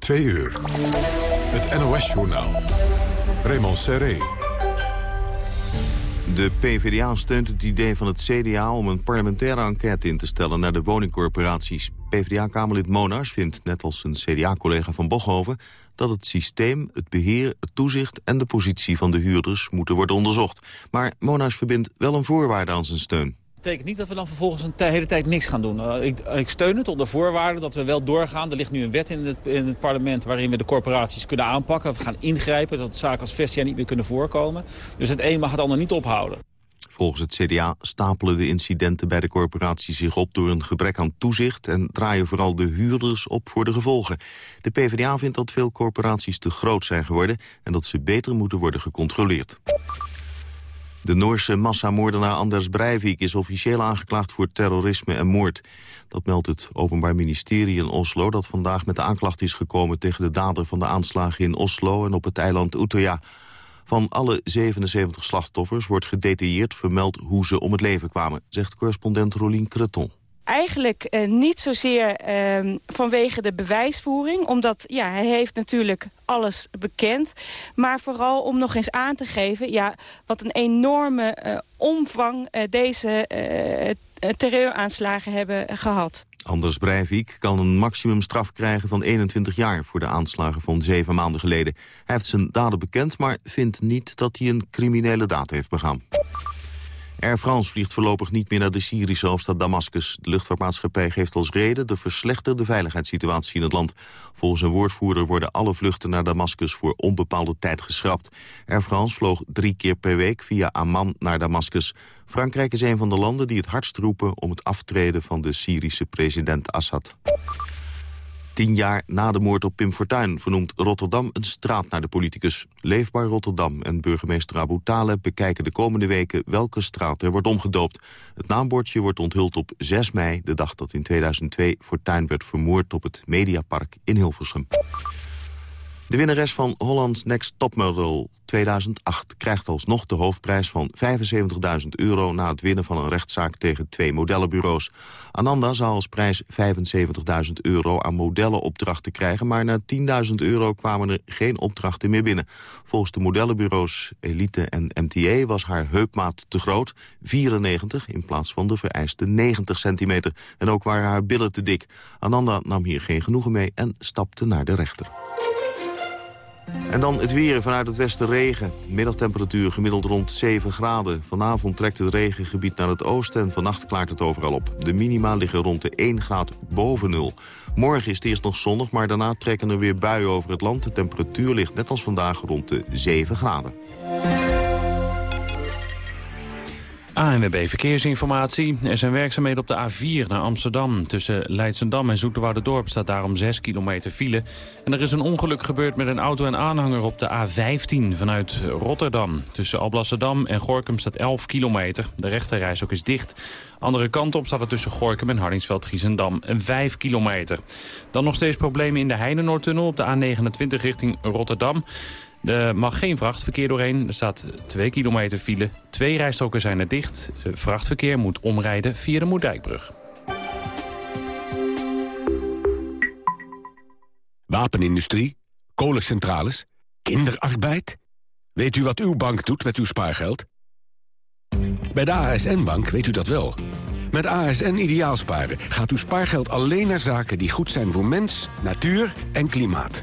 Twee uur. Het NOS-journaal. Raymond Serré. De PvdA steunt het idee van het CDA om een parlementaire enquête in te stellen naar de woningcorporaties. PvdA-kamerlid Monars vindt, net als zijn CDA-collega van Bochhoven, dat het systeem, het beheer, het toezicht en de positie van de huurders moeten worden onderzocht. Maar Monars verbindt wel een voorwaarde aan zijn steun betekent niet dat we dan vervolgens een hele tijd niks gaan doen. Uh, ik, ik, steun het onder voorwaarde dat we wel doorgaan. Er ligt nu een wet in het, in het parlement waarin we de corporaties kunnen aanpakken. Dat we gaan ingrijpen, dat zaken als Vestia niet meer kunnen voorkomen. Dus het een mag het ander niet ophouden. Volgens het CDA stapelen de incidenten bij de corporatie zich op door een gebrek aan toezicht en draaien vooral de huurders op voor de gevolgen. De PvdA vindt dat veel corporaties te groot zijn geworden en dat ze beter moeten worden gecontroleerd. De Noorse massamoordenaar Anders Breivik is officieel aangeklaagd voor terrorisme en moord. Dat meldt het Openbaar Ministerie in Oslo dat vandaag met de aanklacht is gekomen tegen de dader van de aanslagen in Oslo en op het eiland Utøya. Van alle 77 slachtoffers wordt gedetailleerd vermeld hoe ze om het leven kwamen, zegt correspondent Rolien Creton eigenlijk uh, niet zozeer uh, vanwege de bewijsvoering. Omdat ja, hij heeft natuurlijk alles bekend. Maar vooral om nog eens aan te geven... Ja, wat een enorme uh, omvang uh, deze terreuraanslagen hebben gehad. Anders Breivik kan een maximumstraf krijgen van 21 jaar... voor de aanslagen van zeven maanden geleden. Hij heeft zijn daden bekend, maar vindt niet dat hij een criminele daad heeft begaan. Air France vliegt voorlopig niet meer naar de Syrische hoofdstad Damascus. De luchtvaartmaatschappij geeft als reden de verslechterde veiligheidssituatie in het land. Volgens een woordvoerder worden alle vluchten naar Damascus voor onbepaalde tijd geschrapt. Air France vloog drie keer per week via Amman naar Damascus. Frankrijk is een van de landen die het hardst roepen om het aftreden van de Syrische president Assad. Tien jaar na de moord op Pim Fortuyn vernoemt Rotterdam een straat naar de politicus. Leefbaar Rotterdam en burgemeester Abu Taleb bekijken de komende weken welke straat er wordt omgedoopt. Het naambordje wordt onthuld op 6 mei, de dag dat in 2002 Fortuyn werd vermoord op het Mediapark in Hilversum. De winnares van Holland's Next Topmodel 2008 krijgt alsnog de hoofdprijs van 75.000 euro... na het winnen van een rechtszaak tegen twee modellenbureaus. Ananda zou als prijs 75.000 euro aan modellenopdrachten krijgen... maar na 10.000 euro kwamen er geen opdrachten meer binnen. Volgens de modellenbureaus Elite en MTA was haar heupmaat te groot... 94 in plaats van de vereiste 90 centimeter. En ook waren haar billen te dik. Ananda nam hier geen genoegen mee en stapte naar de rechter. En dan het weer vanuit het westen regen. Middagtemperatuur gemiddeld rond 7 graden. Vanavond trekt het regengebied naar het oosten en vannacht klaart het overal op. De minima liggen rond de 1 graad boven nul. Morgen is het eerst nog zonnig, maar daarna trekken er weer buien over het land. De temperatuur ligt net als vandaag rond de 7 graden. ANWB Verkeersinformatie. Er zijn werkzaamheden op de A4 naar Amsterdam. Tussen Leidsendam en Dorp staat daarom 6 kilometer file. En er is een ongeluk gebeurd met een auto en aanhanger op de A15 vanuit Rotterdam. Tussen Alblasserdam en Gorkum staat 11 kilometer. De rechterreis ook is dicht. Andere kant op staat er tussen Gorkum en Hardingsveld-Giezendam 5 kilometer. Dan nog steeds problemen in de Heinenoordtunnel op de A29 richting Rotterdam. Er mag geen vrachtverkeer doorheen. Er staat 2 kilometer file. Twee rijstroken zijn er dicht. Vrachtverkeer moet omrijden via de Moerdijkbrug. Wapenindustrie, kolencentrales, kinderarbeid. Weet u wat uw bank doet met uw spaargeld? Bij de ASN-bank weet u dat wel. Met ASN Ideaalsparen gaat uw spaargeld alleen naar zaken die goed zijn voor mens, natuur en klimaat.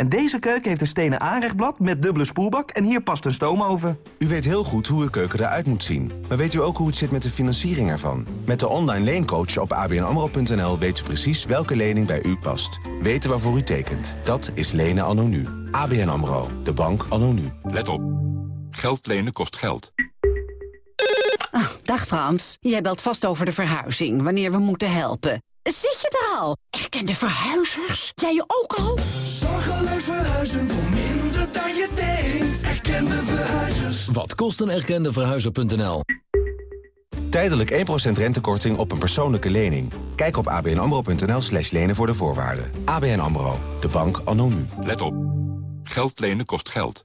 En deze keuken heeft een stenen aanrechtblad met dubbele spoelbak en hier past een stoomoven. U weet heel goed hoe uw keuken eruit moet zien. Maar weet u ook hoe het zit met de financiering ervan? Met de online leencoach op abnamro.nl weet u precies welke lening bij u past. Weten waarvoor u tekent. Dat is lenen anno nu. ABN AMRO. De bank anno nu. Let op. Geld lenen kost geld. Oh, dag Frans, jij belt vast over de verhuizing, wanneer we moeten helpen. Zit je er al? Erkende verhuizers? Jij je ook al? Zorgeloos verhuizen voor minder dan je denkt. Erkende verhuizers. Wat kost een erkende verhuizer.nl? Tijdelijk 1% rentekorting op een persoonlijke lening. Kijk op abnamro.nl slash lenen voor de voorwaarden. ABN AMRO, de bank anno nu. Let op. Geld lenen kost geld.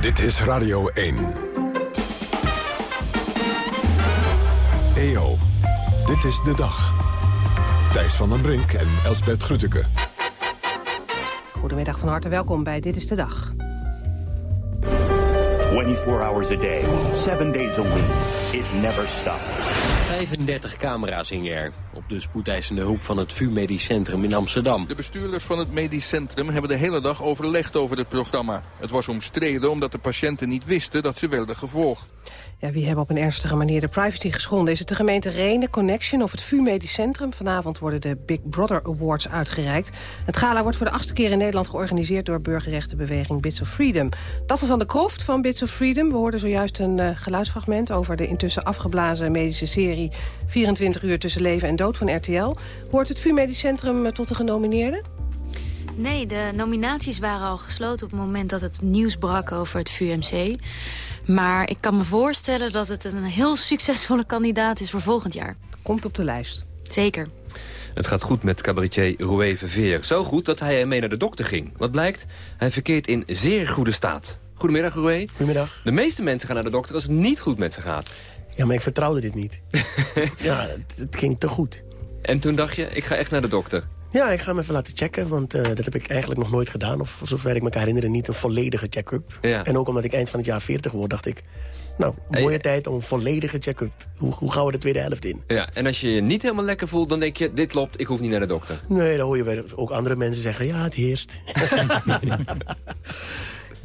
Dit is Radio 1. EO, dit is de dag. Thijs van den Brink en Elsbert Grütke. Goedemiddag, van harte welkom bij Dit is de Dag. 24 hours a day, 7 days a week. It never stops. 35 camera's hingen er op de spoedeisende hulp van het VU Medisch Centrum in Amsterdam. De bestuurders van het Medisch Centrum hebben de hele dag overlegd over het programma. Het was omstreden omdat de patiënten niet wisten dat ze werden gevolgd. Ja, wie hebben op een ernstige manier de privacy geschonden? Is het de gemeente Renen, Connection of het VU Medisch Centrum? Vanavond worden de Big Brother Awards uitgereikt. Het gala wordt voor de achtste keer in Nederland georganiseerd... door burgerrechtenbeweging Bits of Freedom. Daphne van de Kroft van Bits of Freedom. We hoorden zojuist een uh, geluidsfragment over de intussen afgeblazen medische serie... 24 uur tussen leven en dood van RTL. Hoort het VU Medisch Centrum uh, tot de genomineerden? Nee, de nominaties waren al gesloten op het moment dat het nieuws brak over het VUMC. Maar ik kan me voorstellen dat het een heel succesvolle kandidaat is voor volgend jaar. Komt op de lijst. Zeker. Het gaat goed met cabaretier Roué Verveer. Zo goed dat hij mee naar de dokter ging. Wat blijkt? Hij verkeert in zeer goede staat. Goedemiddag, Roué. Goedemiddag. De meeste mensen gaan naar de dokter als het niet goed met ze gaat. Ja, maar ik vertrouwde dit niet. ja, het, het ging te goed. En toen dacht je, ik ga echt naar de dokter? Ja, ik ga hem even laten checken, want uh, dat heb ik eigenlijk nog nooit gedaan. Of zover ik me kan herinneren, niet een volledige check-up. Ja. En ook omdat ik eind van het jaar 40 word, dacht ik... nou, mooie hey, tijd om een volledige check-up. Hoe, hoe gaan we de tweede helft in? Ja, en als je je niet helemaal lekker voelt, dan denk je... dit klopt, ik hoef niet naar de dokter. Nee, dan hoor je ook andere mensen zeggen... ja, het heerst.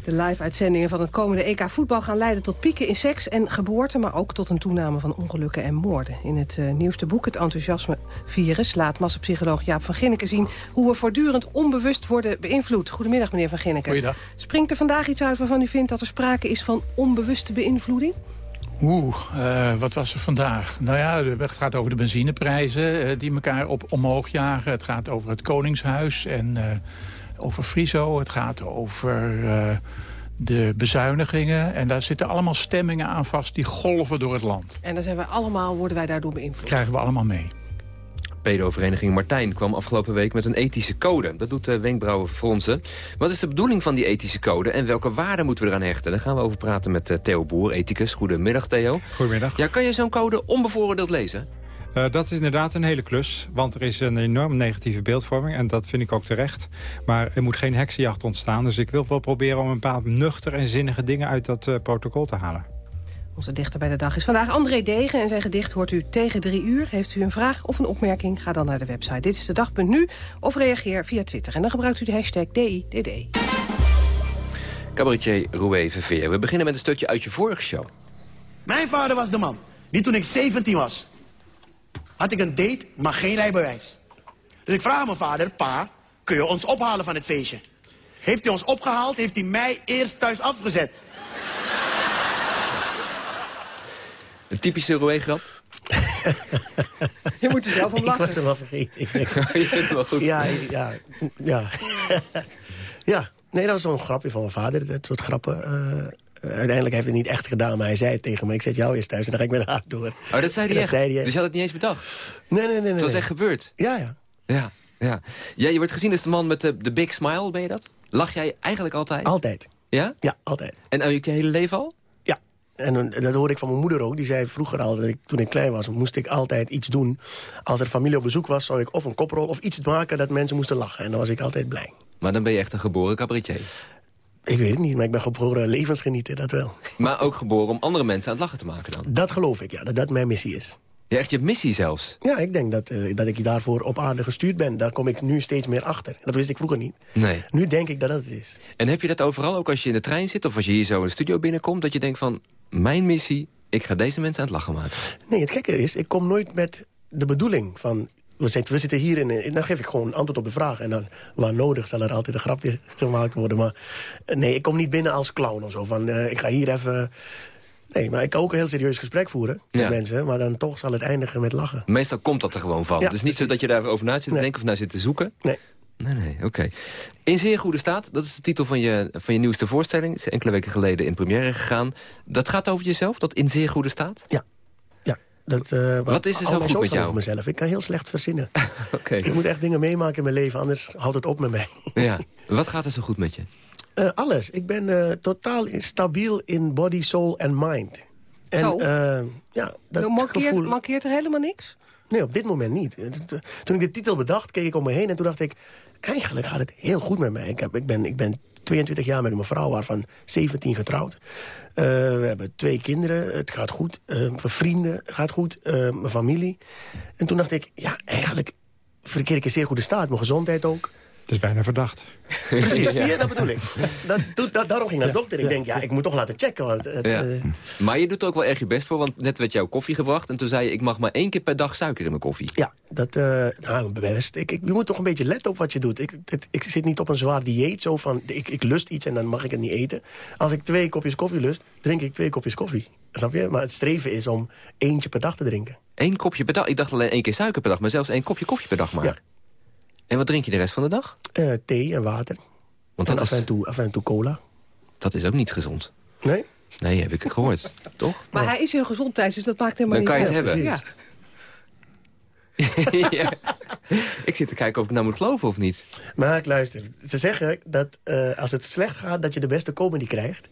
De live-uitzendingen van het komende EK voetbal gaan leiden tot pieken in seks en geboorte... maar ook tot een toename van ongelukken en moorden. In het uh, nieuwste boek, Het Enthousiasme-virus... laat massapsycholoog Jaap van Ginneken zien... hoe we voortdurend onbewust worden beïnvloed. Goedemiddag, meneer van Ginneken. Goeiedag. Springt er vandaag iets uit waarvan u vindt dat er sprake is van onbewuste beïnvloeding? Oeh, uh, wat was er vandaag? Nou ja, het gaat over de benzineprijzen uh, die elkaar op omhoog jagen. Het gaat over het Koningshuis en... Over Friso, het gaat over uh, de bezuinigingen. En daar zitten allemaal stemmingen aan vast die golven door het land. En dan zijn wij allemaal, worden wij daardoor beïnvloed? Krijgen we allemaal mee. Pedo-vereniging Martijn kwam afgelopen week met een ethische code. Dat doet de wenkbrauwen fronsen. Wat is de bedoeling van die ethische code en welke waarden moeten we eraan hechten? Daar gaan we over praten met uh, Theo Boer, ethicus. Goedemiddag, Theo. Goedemiddag. Ja, kan je zo'n code onbevooroordeeld lezen? Uh, dat is inderdaad een hele klus, want er is een enorm negatieve beeldvorming... en dat vind ik ook terecht. Maar er moet geen heksenjacht ontstaan, dus ik wil wel proberen... om een paar nuchter en zinnige dingen uit dat uh, protocol te halen. Onze dichter bij de dag is vandaag André Degen en zijn gedicht hoort u tegen drie uur. Heeft u een vraag of een opmerking, ga dan naar de website. Dit is de dag.nu of reageer via Twitter. En dan gebruikt u de hashtag DIDD. Cabaretier Roué Verveer, we beginnen met een stukje uit je vorige show. Mijn vader was de man, die toen ik 17 was had ik een date, maar geen rijbewijs. Dus ik vraag mijn vader, pa, kun je ons ophalen van het feestje? Heeft hij ons opgehaald, heeft hij mij eerst thuis afgezet. Een typische Roué-grap? je moet er zelf om lachen. Ik was hem wel vergeten. je vindt het wel goed. Ja, ja, ja. ja, nee, dat was zo'n grapje van mijn vader. Dat soort grappen. Uh, uiteindelijk heeft hij het niet echt gedaan, maar hij zei het tegen me. Ik zet jou eerst thuis en dan ga ik met haar door. Oh, dat zei hij, echt? Zei hij Dus je had het niet eens bedacht? Nee, nee, nee. nee het was nee. echt gebeurd? Ja, ja. Ja, ja. ja je wordt gezien als de man met de, de big smile, ben je dat? Lach jij eigenlijk altijd? Altijd. Ja? Ja, altijd. En uh, je hele leven al? Ja. En dat hoorde ik van mijn moeder ook. Die zei vroeger al, dat ik, toen ik klein was, moest ik altijd iets doen. Als er familie op bezoek was, zou ik of een koprol of iets maken dat mensen moesten lachen. En dan was ik altijd blij. Maar dan ben je echt een geboren cabaretier. Ik weet het niet, maar ik ben geboren levensgenieten, dat wel. Maar ook geboren om andere mensen aan het lachen te maken dan? Dat geloof ik, ja. Dat dat mijn missie is. Ja, echt je missie zelfs? Ja, ik denk dat, uh, dat ik daarvoor op aarde gestuurd ben. Daar kom ik nu steeds meer achter. Dat wist ik vroeger niet. Nee. Nu denk ik dat dat het is. En heb je dat overal, ook als je in de trein zit... of als je hier zo in de studio binnenkomt... dat je denkt van, mijn missie, ik ga deze mensen aan het lachen maken? Nee, het gekke is, ik kom nooit met de bedoeling van... We zitten, we zitten hier in, dan geef ik gewoon antwoord op de vraag. En dan, waar nodig, zal er altijd een grapje gemaakt worden. Maar nee, ik kom niet binnen als clown of zo. Van, uh, ik ga hier even Nee, maar ik kan ook een heel serieus gesprek voeren met Ja. mensen. Maar dan toch zal het eindigen met lachen. Meestal komt dat er gewoon van. Ja, het is niet zo dat je daarover na zit te Nee. denken of naar zit te zoeken. Nee. Nee, nee, oké. In zeer goede staat, dat is de titel van je, van je nieuwste voorstelling. Is enkele weken geleden in première gegaan. Dat gaat over jezelf, dat in zeer goede staat? Ja. Dat, eh, Wat is er zo goed met jou? over mezelf. Ik kan heel slecht verzinnen. Oké. Ik moet echt dingen meemaken in mijn leven, anders houdt het op met mij. Ja. Wat gaat er zo goed met je? Eh, alles. Ik ben eh, totaal stabiel in body, soul en mind. En Zo? eh, ja, dat Dan mankeert, gevoel... mankeert er helemaal niks? Nee, op dit moment niet. Toen ik de titel bedacht, keek ik om me heen en toen dacht ik... eigenlijk gaat het heel goed met mij. Ik, heb, ik, ben, ik ben 22 jaar met mijn vrouw, waarvan 17 getrouwd. Eh, we hebben twee kinderen, het gaat goed. Mijn vrienden, gaat goed. Eh, mijn familie. En toen dacht ik, ja, eigenlijk verkeer ik in zeer goede staat. Mijn gezondheid ook. Het is bijna verdacht. Precies, zie je, dat bedoel ik. Dat, doet- dat, daarom ging ik naar de dokter. Ik denk, ja, ik moet toch laten checken. Want het, Ja. eh, Maar je doet er ook wel erg je best voor, want net werd jouw koffie gebracht... en toen zei je, ik mag maar één keer per dag suiker in mijn koffie. Ja, dat, eh nou, best. Ik, ik, je moet toch een beetje letten op wat je doet. Ik, ik zit niet op een zwaar dieet, zo van, ik, ik lust iets en dan mag ik het niet eten. Als ik twee kopjes koffie lust, drink ik twee kopjes koffie. Snap je? Maar het streven is om eentje per dag te drinken. Eén kopje per dag? Ik dacht alleen één keer suiker per dag, maar zelfs één kopje koffie per dag maar. Ja. En wat drink je de rest van de dag? Eh, thee en water. Want en dat af is, en, toe, af en toe cola. dat is ook niet gezond. Nee? Nee, heb ik gehoord. Toch? Maar hij is heel gezond, Thijs, dus dat maakt helemaal Dan niet kan je het uit. hebben. Ja. ja. Ik zit te kijken of ik nou moet geloven of niet. Maar luister, ze zeggen dat eh, als het slecht gaat, dat je de beste comedy krijgt.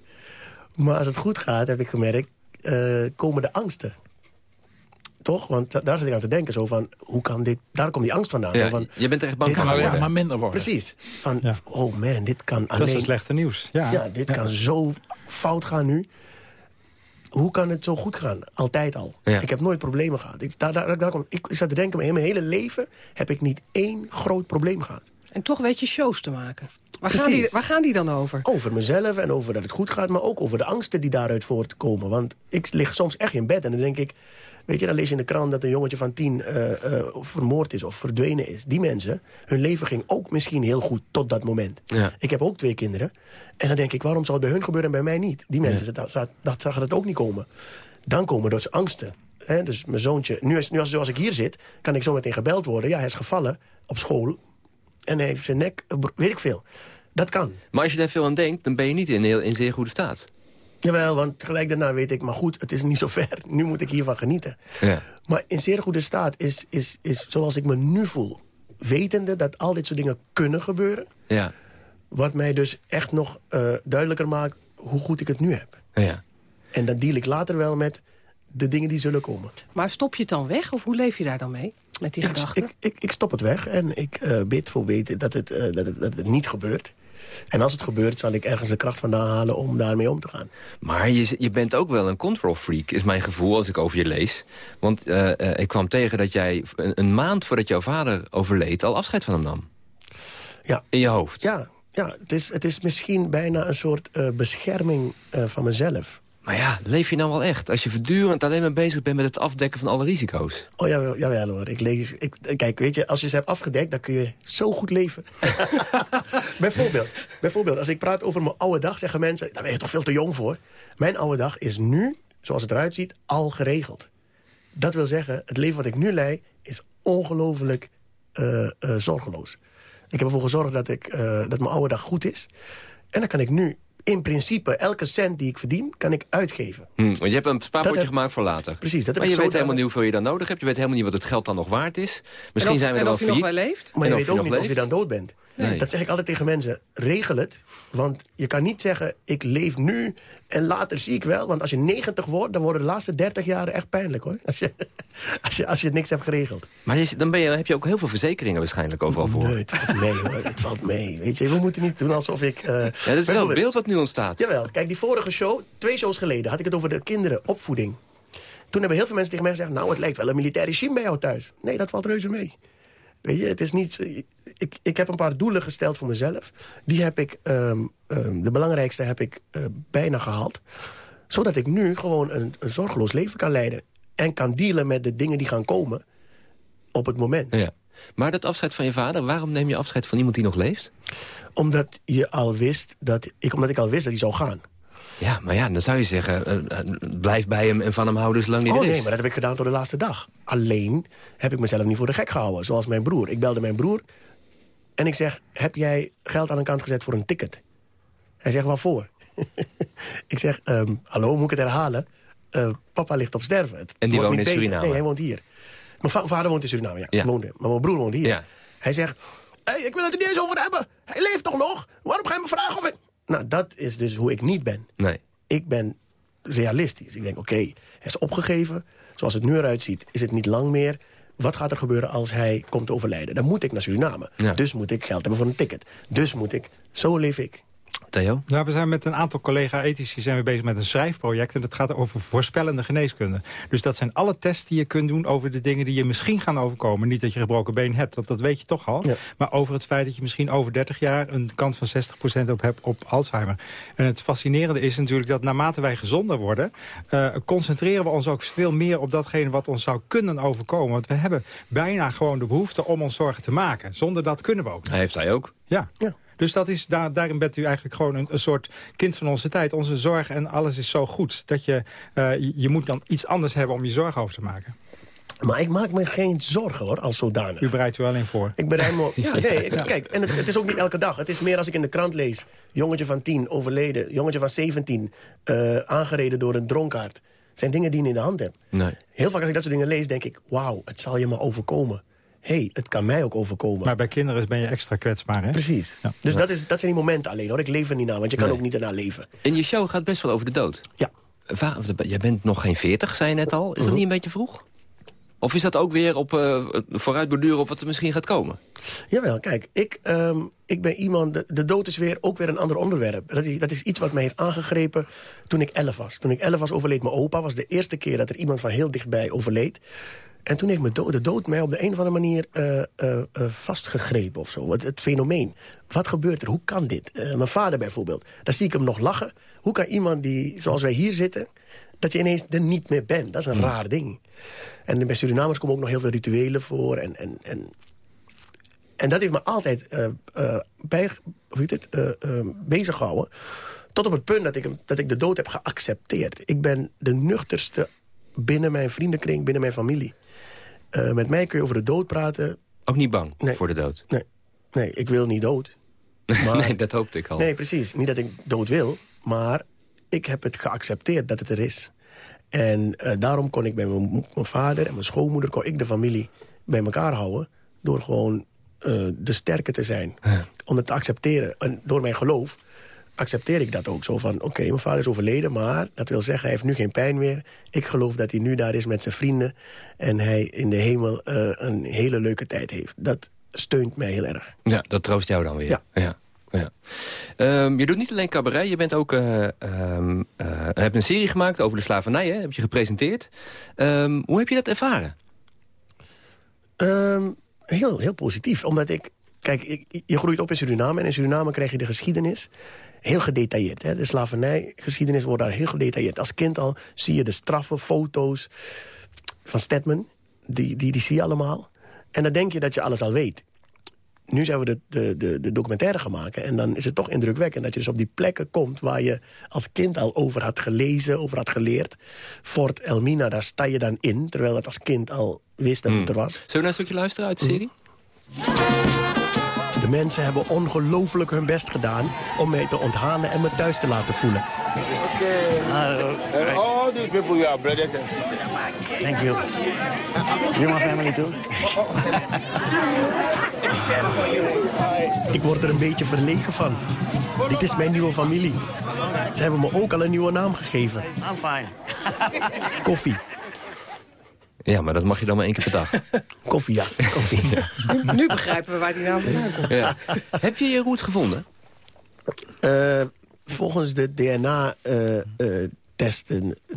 Maar als het goed gaat, heb ik gemerkt, eh, komen de angsten. Toch? Want da- daar zit ik aan te denken. Zo van, hoe kan dit... Daar komt die angst vandaan. Ja, van, je bent echt bang voor kan geworden. maar minder worden. Precies. Van, Ja. oh man, dit kan Dat alleen... is het slechte nieuws. Ja, Ja, dit kan zo fout gaan nu. Hoe kan het zo goed gaan? Altijd al. Ja. Ik heb nooit problemen gehad. Ik, daar, daar, daar kom, ik zat te denken, maar in mijn hele leven heb ik niet één groot probleem gehad. En toch weet je shows te maken. Waar gaan, die, waar gaan die dan over? Over mezelf en over dat het goed gaat, maar ook over de angsten die daaruit voortkomen. Want ik lig soms echt in bed en dan denk ik... Weet je, dan lees je in de krant dat een jongetje van tien eh, eh, vermoord is of verdwenen is. Die mensen, hun leven ging ook misschien heel goed tot dat moment. Ja. Ik heb ook twee kinderen. En dan denk ik, waarom zal het bij hun gebeuren en bij mij niet? Die mensen, dat, dat, dat zagen het ook niet komen. Dan komen dus angsten. Hè? Dus mijn zoontje, nu, is, nu als, zoals ik hier zit, kan ik zo meteen gebeld worden. Ja, hij is gevallen op school en hij heeft zijn nek, eh, weet ik veel. Dat kan. Maar als je daar veel aan denkt, dan ben je niet in, heel, in zeer goede staat. Jawel, want gelijk daarna weet ik, maar goed, het is niet zo ver. Nu moet ik hiervan genieten. Ja. Maar in zeer goede staat is, is, is zoals ik me nu voel. Wetende dat al dit soort dingen kunnen gebeuren. Ja. Wat mij dus echt nog eh, duidelijker maakt hoe goed ik het nu heb. ja. En dan deal ik later wel met de dingen die zullen komen. Maar stop je het dan weg? Of hoe leef je daar dan mee? Met die Ik, gedachten? ik, ik, ik stop het weg en ik eh, bid voor weten dat het, eh, dat, het, dat het niet gebeurt. En als het gebeurt, zal ik ergens de kracht vandaan halen om daarmee om te gaan. Maar je, je bent ook wel een control freak, is mijn gevoel als ik over je lees. Want eh, eh, ik kwam tegen dat jij een, een maand voordat jouw vader overleed... al afscheid van hem nam. Ja. In je hoofd. Ja, ja het, is, het is misschien bijna een soort eh, bescherming van mezelf. Maar ja, leef je nou wel echt? Als je voortdurend alleen maar bezig bent met het afdekken van alle risico's. Oh jawel, jawel hoor. Ik lees, ik, kijk, weet je, als je ze hebt afgedekt, dan kun je zo goed leven. bijvoorbeeld, bijvoorbeeld, als ik praat over mijn oude dag, zeggen mensen... daar ben je toch veel te jong voor. Mijn oude dag is nu, zoals het eruit ziet, al geregeld. Dat wil zeggen, het leven wat ik nu leid is ongelooflijk eh, eh, zorgeloos. Ik heb ervoor gezorgd dat, ik, eh, dat mijn oude dag goed is. En dan kan ik nu, in principe, elke cent die ik verdien, kan ik uitgeven. Hm, want je hebt een spaarpotje heb- gemaakt voor later. Precies, dat heb maar ik je zo weet helemaal dan- niet hoeveel je dan nodig hebt. Je weet helemaal niet wat het geld dan nog waard is. Misschien of- zijn we er wel of je nog failliet. wel leeft? Maar je En weet ook niet of je dan dood bent. Nee. Dat zeg ik altijd tegen mensen. Regel het, want je kan niet zeggen... ik leef nu en later zie ik wel. Want als je 90 wordt, dan worden de laatste 30 jaren echt pijnlijk, hoor. Als je, als je, als je niks hebt geregeld. Maar je- dan ben je, heb je ook heel veel verzekeringen waarschijnlijk overal voor. Nee, het valt mee, hoor. Het valt mee. Weet je, we moeten niet doen alsof ik... eh, Ja, dat is wel bijvoorbeeld- beeld wat nu ontstaat. Jawel, kijk, die vorige show, twee shows geleden... had ik het over de kinderen, opvoeding. Toen hebben heel veel mensen tegen mij gezegd... nou, het lijkt wel een militair regime bij jou thuis. Nee, dat valt reuze mee. Weet je, het is niet... zo- Ik, ik heb een paar doelen gesteld voor mezelf. Die heb ik, ehm, ehm, de belangrijkste heb ik eh, bijna gehaald. Zodat ik nu gewoon een, een zorgeloos leven kan leiden. En kan dealen met de dingen die gaan komen op het moment. Ja. Maar dat afscheid van je vader, waarom neem je afscheid van iemand die nog leeft? Omdat, je al wist dat, ik, omdat ik al wist dat hij zou gaan. Ja, maar ja, dan zou je zeggen, eh, eh, blijf bij hem en van hem houden zolang hij Oh er is. nee, maar dat heb ik gedaan tot de laatste dag. Alleen heb ik mezelf niet voor de gek gehouden, zoals mijn broer. Ik belde mijn broer en ik zeg, heb jij geld aan de kant gezet voor een ticket? Hij zegt, waarvoor? ik zeg, ehm, hallo, moet ik het herhalen? Eh, papa ligt op sterven. Het En die woont in beter. Suriname? Nee, hij woont hier. Mijn va- vader woont in Suriname, ja. Ja. Woonde, maar mijn broer woont hier. Ja. Hij zegt, hey, ik wil het er niet eens over hebben. Hij leeft toch nog? Waarom ga je me vragen of ik... Nou, dat is dus hoe ik niet ben. Nee. Ik ben realistisch. Ik denk, oké, hij is opgegeven. Zoals het nu eruit ziet, is het niet lang meer. Wat gaat er gebeuren als hij komt overlijden? Dan moet ik naar Suriname. Ja. Dus moet ik geld hebben voor een ticket. Dus moet ik... Zo leef ik. Theo? Ja, we zijn met een aantal collega-ethici zijn we bezig met een schrijfproject. En dat gaat over voorspellende geneeskunde. Dus dat zijn alle tests die je kunt doen over de dingen die je misschien gaan overkomen. Niet dat je gebroken been hebt, want dat weet je toch al. Maar over het feit dat je misschien over 30 jaar een kans van 60% op hebt op Alzheimer. En het fascinerende is natuurlijk dat naarmate wij gezonder worden... eh, concentreren we ons ook veel meer op datgene wat ons zou kunnen overkomen. Want we hebben bijna gewoon de behoefte om ons zorgen te maken. Zonder dat kunnen we ook. Hij heeft hij ook. Ja. Dus dat is, daar, daarin bent u eigenlijk gewoon een, een soort kind van onze tijd. Onze zorg en alles is zo goed dat je, eh, je, je moet dan iets anders hebben om je zorgen over te maken. Maar ik maak me geen zorgen, hoor, als zodanig. U bereidt u alleen voor. Ik bereid me... Ja, nee, ik- kijk, en het, het is ook niet elke dag. Het is meer als ik in de krant lees... jongetje van 10 overleden, jongetje van 17... eh, aangereden door een dronkaard. Het zijn dingen die je in de hand hebt. Nee. Heel vaak als ik dat soort dingen lees, denk ik... wauw, het zal je maar overkomen. Hé, hey, het kan mij ook overkomen. Maar bij kinderen ben je extra kwetsbaar, hè? Precies. Ja. Dus dat, is, dat zijn die momenten alleen, hoor. Ik leef er niet naar, want je kan Nee. ook niet ernaar leven. En je show gaat best wel over de dood. Ja. Waar, jij bent nog geen 40, zei je net al. Is dat Mhm. niet een beetje vroeg? Of is dat ook weer op eh vooruitborduren op wat er misschien gaat komen? Jawel, kijk, ik, ehm, ik ben iemand... De, de dood is weer, ook weer een ander onderwerp. Dat is, dat is iets wat mij heeft aangegrepen toen ik elf was. Toen ik elf was overleed mijn opa. was de eerste keer dat er iemand van heel dichtbij overleed. En toen heeft me do- de dood mij op de een of andere manier eh, eh, eh, vastgegrepen of zo. Het, het fenomeen. Wat gebeurt er? Hoe kan dit? Mijn vader bijvoorbeeld. Daar zie ik hem nog lachen. Hoe kan iemand die, zoals wij hier zitten... dat je ineens er niet meer bent? Dat is een raar ding. En bij Surinamers komen ook nog heel veel rituelen voor. En, en, en en dat heeft me altijd bij, hoe heet het, bezig gehouden. Tot op het punt dat ik, dat ik de dood heb geaccepteerd. Ik ben de nuchterste binnen mijn vriendenkring, binnen mijn familie. Eh, met mij kun je over de dood praten. Ook niet bang Nee. voor de dood? Nee, nee ik wil niet dood. Maar- nee, dat hoopte ik al. Nee, precies. Niet dat ik dood wil, maar ik heb het geaccepteerd dat het er is. En eh, daarom kon ik bij mijn vader en mijn schoonmoeder... kon ik de familie bij elkaar houden... door gewoon eh, de sterke te zijn. Om het te accepteren. En door mijn geloof accepteer ik dat ook. Zo van, oké, mijn vader is overleden... maar dat wil zeggen, hij heeft nu geen pijn meer. Ik geloof dat hij nu daar is met zijn vrienden... en hij in de hemel eh, een hele leuke tijd heeft. Dat steunt mij heel erg. Ja, dat troost jou dan weer. Ja. ja. ja. Ehm, je doet niet alleen cabaret, je bent ook, eh, hebt een serie gemaakt over de slavernij, hè? heb je gepresenteerd. Ehm, hoe heb je dat ervaren? Heel, heel positief. Omdat ik... Kijk, je groeit op in Suriname. En in Suriname krijg je de geschiedenis heel gedetailleerd. Hè? De slavernijgeschiedenis wordt daar heel gedetailleerd. Als kind al zie je de straffen, foto's van Stedman. Die, die, die zie je allemaal. En dan denk je dat je alles al weet. Nu zijn we de, de, de, de documentaire gaan maken. En dan is het toch indrukwekkend dat je dus op die plekken komt... waar je als kind al over had gelezen, over had geleerd. Fort Elmina, daar sta je dan in. Terwijl dat als kind al wist dat het er was. Zullen we naar een stukje luisteren uit de serie? De mensen hebben ongelooflijk hun best gedaan om mij te onthalen en me thuis te laten voelen. And all these people, you are brothers and sisters. Thank you. You my family too? Ik word er een beetje verlegen van. Dit is mijn nieuwe familie. Ze hebben me ook al een nieuwe naam gegeven. I'm fine. Koffie. Ja, maar dat mag je dan maar één keer per dag. Koffie, ja. Koffie. Nu, nu begrijpen we waar die naam vandaan komt. Ja. Heb je je route gevonden? Eh, volgens de DNA-testen...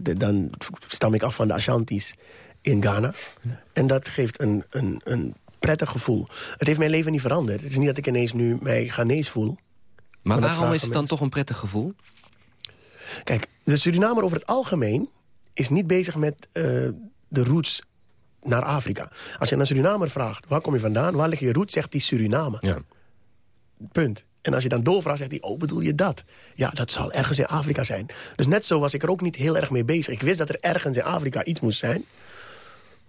dan stam ik af van de Ashantis in Ghana. En dat geeft een, een, een prettig gevoel. Het heeft mijn leven niet veranderd. Het is niet dat ik ineens nu mij Ghanese voel. Maar waarom is het dan toch een prettig gevoel? Kijk, de Surinamer over het algemeen is niet bezig met eh, de roots naar Afrika. Als je aan een Surinamer vraagt, waar kom je vandaan? Waar lig je roots? Zegt hij Suriname. Ja. Punt. En als je dan doorvraagt, zegt hij, oh, bedoel je dat? Ja, dat zal ergens in Afrika zijn. Dus net zo was ik er ook niet heel erg mee bezig. Ik wist dat er ergens in Afrika iets moest zijn.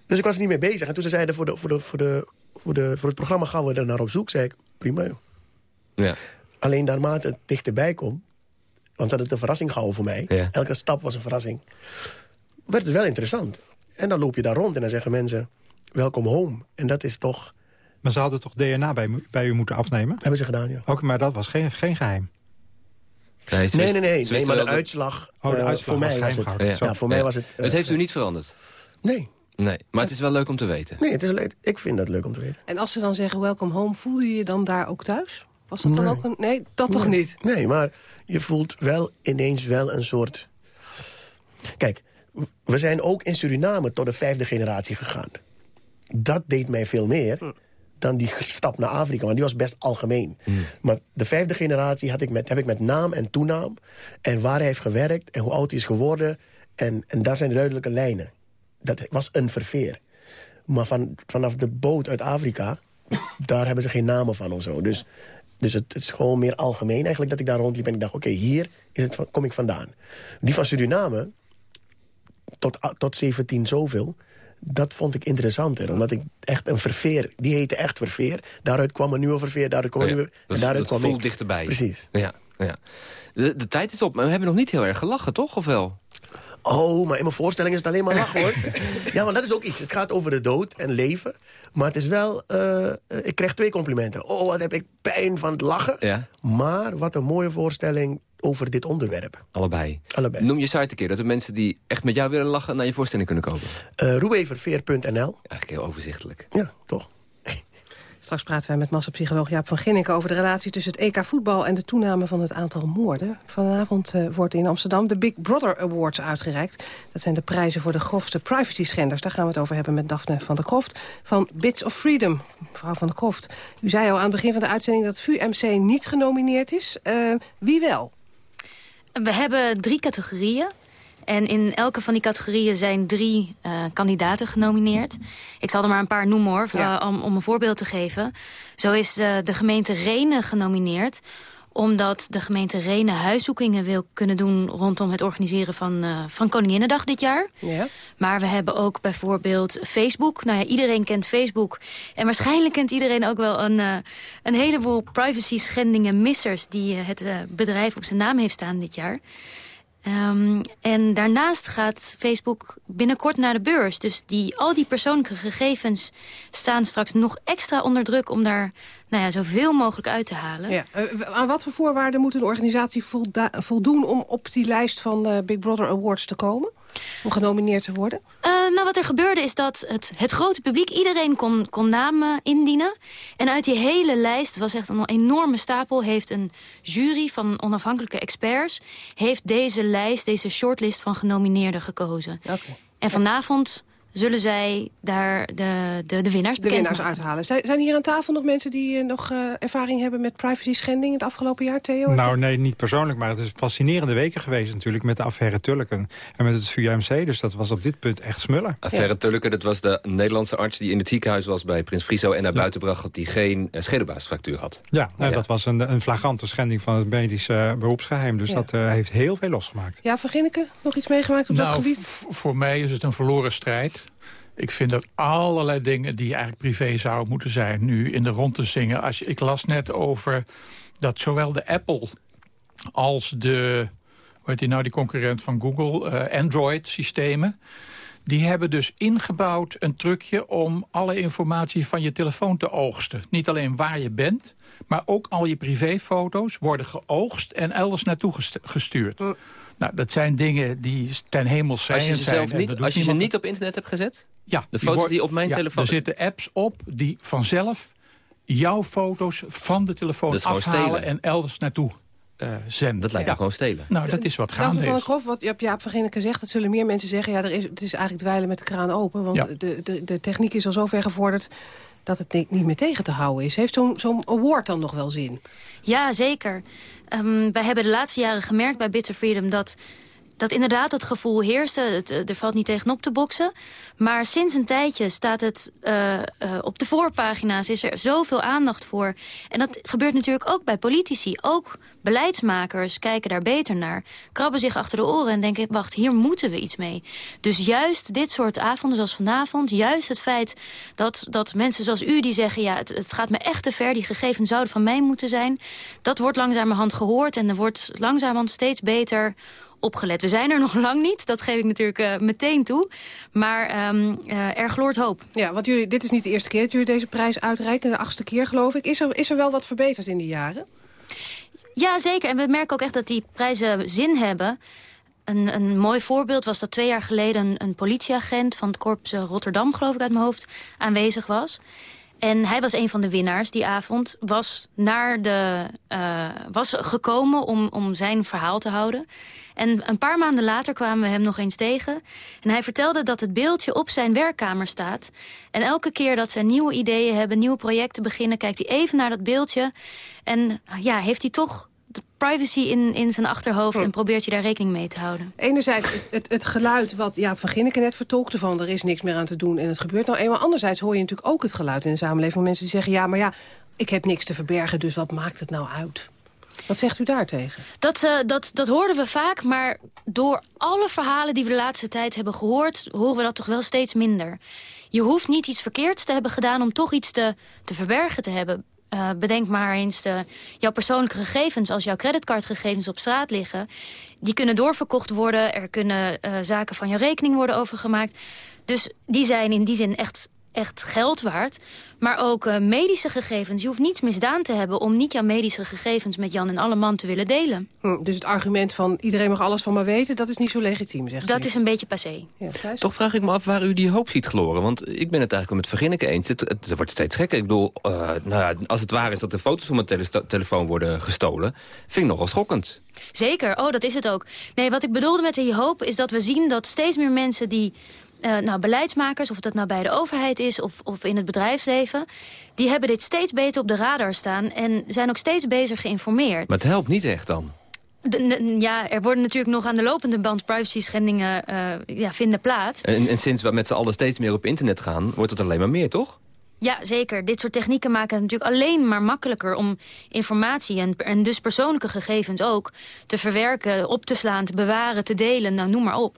Dus ik was er niet mee bezig. En toen ze zeiden, voor, de, voor, de, voor, de, voor, de, voor het programma gaan we er naar op zoek. zei ik, prima joh. Ja. Alleen naarmate het dichterbij komt... want ze hadden het een verrassing gehouden voor mij. Ja. Elke stap was een verrassing. Werd het wel interessant. En dan loop je daar rond en dan zeggen mensen... welkom home. En dat is toch... Maar ze hadden toch DNA bij, bij u moeten afnemen? Hebben ze gedaan, ja. Ook, maar dat was geen, geen geheim. Nee, Nee, wist- nee, nee. nee maar de uitslag... Oh, de eh, uitslag voor was mij was geheim het. Ja, voor mij was het... eh, het heeft u niet veranderd? Nee. Nee, maar het is wel leuk om te weten. Nee, het is leuk. ik vind dat leuk om te weten. En als ze dan zeggen welcome home, voelde je je dan daar ook thuis? Was dat dan ook een... Nee, dat toch niet? Nee, maar je voelt wel ineens wel een soort... Kijk, we zijn ook in Suriname tot de vijfde generatie gegaan. Dat deed mij veel meer dan die stap naar Afrika. Want die was best algemeen. Maar de vijfde generatie had ik met, heb ik met naam en toenaam... en waar hij heeft gewerkt en hoe oud hij is geworden. En, en daar zijn duidelijke lijnen. Dat was een verveer. Maar van, vanaf de boot uit Afrika, daar hebben ze geen namen van of zo. Dus, dus het, het is gewoon meer algemeen eigenlijk dat ik daar rondliep... en ik dacht, oké, hier is het, kom ik vandaan. Die van Suriname, tot, tot 17 zoveel... dat vond ik interessanter, omdat ik echt een verveer... die heette echt verveer. Daaruit kwam een nieuwe verveer, daaruit kwam een ja, nieuwe... en daaruit dat kwam voelt ik. dichterbij. Precies. Ja, ja. De, de tijd is op, maar we hebben nog niet heel erg gelachen, toch? Of wel? Oh, maar in mijn voorstelling is het alleen maar lachen, hoor. ja, want dat is ook iets. Het gaat over de dood en leven. Maar het is wel... eh, ik kreeg twee complimenten. Oh, wat heb ik pijn van het lachen. Ja, Maar wat een mooie voorstelling over dit onderwerp. allebei. Allebei. Noem je site een keer, dat de mensen die echt met jou willen lachen... naar je voorstelling kunnen komen. Uh, Roeweverveer.nl. Eigenlijk heel overzichtelijk. Ja, toch? Straks praten wij met massapsycholoog Jaap van Ginneken... over de relatie tussen het EK voetbal en de toename van het aantal moorden. Vanavond eh, wordt in Amsterdam de Big Brother Awards uitgereikt. Dat zijn de prijzen voor de grofste privacy-schenders. Daar gaan we het over hebben met Daphne van der Kroft van Bits of Freedom. Mevrouw van der Kroft, u zei al aan het begin van de uitzending... dat VUMC niet genomineerd is. Eh, wie wel? We hebben drie categorieën. En in elke van die categorieën zijn drie eh, kandidaten genomineerd. Ik zal er maar een paar noemen hoor, Ja. eh, om, om een voorbeeld te geven. Zo is eh, de gemeente Renen genomineerd omdat de gemeente Renen huiszoekingen wil kunnen doen... rondom het organiseren van, eh van Koninginnedag dit jaar. Ja. Maar we hebben ook bijvoorbeeld Facebook. Nou ja, iedereen kent Facebook. En waarschijnlijk kent iedereen ook wel een, een heleboel privacy schendingen missers... die het bedrijf op zijn naam heeft staan dit jaar. Ehm, en daarnaast gaat Facebook binnenkort naar de beurs. Dus die, al die persoonlijke gegevens staan straks nog extra onder druk... om daar nou ja, zoveel mogelijk uit te halen. Ja. Eh, aan wat voor voorwaarden moet een organisatie voldoen... om op die lijst van Big Brother Awards te komen? Om genomineerd te worden? Eh, nou, wat er gebeurde is dat het, het grote publiek... iedereen kon, kon namen indienen. En uit die hele lijst, het was echt een enorme stapel... heeft een jury van onafhankelijke experts... heeft deze lijst, deze shortlist van genomineerden gekozen. En vanavond zullen zij daar de, de, de winnaars De bekend winnaars maken. uithalen. Zijn, zijn hier aan tafel nog mensen die eh, nog eh, ervaring hebben... met privacy schending het afgelopen jaar, Theo? Nou, nee, niet persoonlijk, maar het is fascinerende weken geweest natuurlijk... met de affaire Tulken en met het VUMC. Dus dat was op dit punt echt smullen. Affaire Tulleke, dat was de Nederlandse arts die in het ziekenhuis was bij Prins Friso... en naar buiten bracht dat hij geen uh, schedelbaasfractuur had. Ja, nou, Ja. dat was een, een flagrante schending van het medische uh, beroepsgeheim. Dus Ja. dat uh, heeft heel veel losgemaakt. Ja, Van Ginneke, nog iets meegemaakt op nou, dat gebied? v- voor mij is het een verloren strijd. Ik vind dat allerlei dingen die eigenlijk privé zouden moeten zijn... nu in de rond te zingen. Als ik las net over dat zowel de Apple als de... hoe heet die nou, die concurrent van Google, eh, Android-systemen... Die hebben dus ingebouwd een trucje om alle informatie van je telefoon te oogsten. Niet alleen waar je bent, maar ook al je privéfoto's worden geoogst en elders naartoe gestuurd. Nou, dat zijn dingen die ten hemel zijn. Als je ze, zelf niet, als je ze niet op internet hebt gezet? Ja. De foto's die, op mijn ja, telefoon... Er zitten apps op die vanzelf jouw foto's van de telefoon afhalen en elders naartoe uh, zenden. Dat lijkt me gewoon stelen. Nou, dat is wat gaande van is. Krof, wat Jaap van Ginneke zegt, dat zullen meer mensen zeggen... ja, er is, het is eigenlijk dweilen met de kraan open. Want Ja. de, de, de techniek is al zo ver gevorderd dat het niet niet meer tegen te houden is. Heeft zo'n zo'n award dan nog wel zin? Ja, zeker. Ehm, wij hebben de laatste jaren gemerkt bij Bitter Freedom... dat, dat inderdaad het gevoel heerste. Het, eh, er valt niet tegenop te boksen. Maar sinds een tijdje staat het eh, eh, op de voorpagina's... is er zoveel aandacht voor. En dat gebeurt natuurlijk ook bij politici. Ook beleidsmakers kijken daar beter naar. Krabben zich achter de oren en denken... wacht, hier moeten we iets mee. Dus juist dit soort avonden zoals vanavond... juist het feit dat, dat mensen zoals u die zeggen... ja, het, het gaat me echt te ver, die gegevens zouden van mij moeten zijn... dat wordt langzamerhand gehoord en er wordt langzamerhand steeds beter opgelet. We zijn er nog lang niet, dat geef ik natuurlijk eh, meteen toe. Maar ehm, eh, er gloort hoop. Ja, want jullie, dit is niet de eerste keer dat jullie deze prijs uitreiken. De achtste keer, geloof ik. Is er, is er wel wat verbeterd in die jaren? Ja, zeker. En we merken ook echt dat die prijzen zin hebben. Een, een mooi voorbeeld was dat twee jaar geleden... een, een politieagent van het korps eh, Rotterdam, geloof ik uit mijn hoofd... aanwezig was. En hij was een van de winnaars die avond. Was, naar de, eh, was gekomen om, om zijn verhaal te houden. En een paar maanden later kwamen we hem nog eens tegen. En hij vertelde dat het beeldje op zijn werkkamer staat. En elke keer dat ze nieuwe ideeën hebben, nieuwe projecten beginnen... kijkt hij even naar dat beeldje. En ja, heeft hij toch privacy in, in zijn achterhoofd... en probeert hij daar rekening mee te houden. Enerzijds het, het, het geluid wat Jaap van Ginneke net vertolkte... van er is niks meer aan te doen en het gebeurt nou eenmaal. Anderzijds hoor je natuurlijk ook het geluid in de samenleving... van mensen die zeggen, ja, maar ja, ik heb niks te verbergen... dus wat maakt het nou uit? Wat zegt u daartegen? Dat, eh, dat, dat hoorden we vaak, maar door alle verhalen die we de laatste tijd hebben gehoord... horen we dat toch wel steeds minder. Je hoeft niet iets verkeerds te hebben gedaan om toch iets te, te verbergen te hebben. Uh, bedenk maar eens de, jouw persoonlijke gegevens, als jouw creditcardgegevens op straat liggen. Die kunnen doorverkocht worden, er kunnen uh, zaken van je rekening worden overgemaakt. Dus die zijn in die zin echt, echt geld waard. Maar ook uh, medische gegevens. Je hoeft niets misdaan te hebben om niet jouw medische gegevens met Jan en alle man te willen delen. Hm, dus het argument van iedereen mag alles van me weten, dat is niet zo legitiem, zegt Dat u. is een beetje passé. Ja, Toch vraag ik me af waar u die hoop ziet gloren. Want ik ben het eigenlijk met Verginneke eens. Het, het, het wordt steeds gekker. Ik bedoel, uh, nou ja, als het waar is dat de foto's van mijn tele telefoon worden gestolen... vind ik nogal schokkend. Zeker, oh, dat is het ook. Nee, wat ik bedoelde met die hoop is dat we zien dat steeds meer mensen die... Uh, nou, beleidsmakers, of dat nou bij de overheid is of, of in het bedrijfsleven... die hebben dit steeds beter op de radar staan en zijn ook steeds beter geïnformeerd. Maar het helpt niet echt dan? Ja, er worden natuurlijk nog aan de lopende band privacy-schendingen uh, ja, vinden plaats. En, en sinds we met z'n allen steeds meer op internet gaan, wordt het alleen maar meer, toch? Ja, zeker. Dit soort technieken maken het natuurlijk alleen maar makkelijker om informatie en, en dus persoonlijke gegevens ook te verwerken, op te slaan, te bewaren, te delen, nou noem maar op.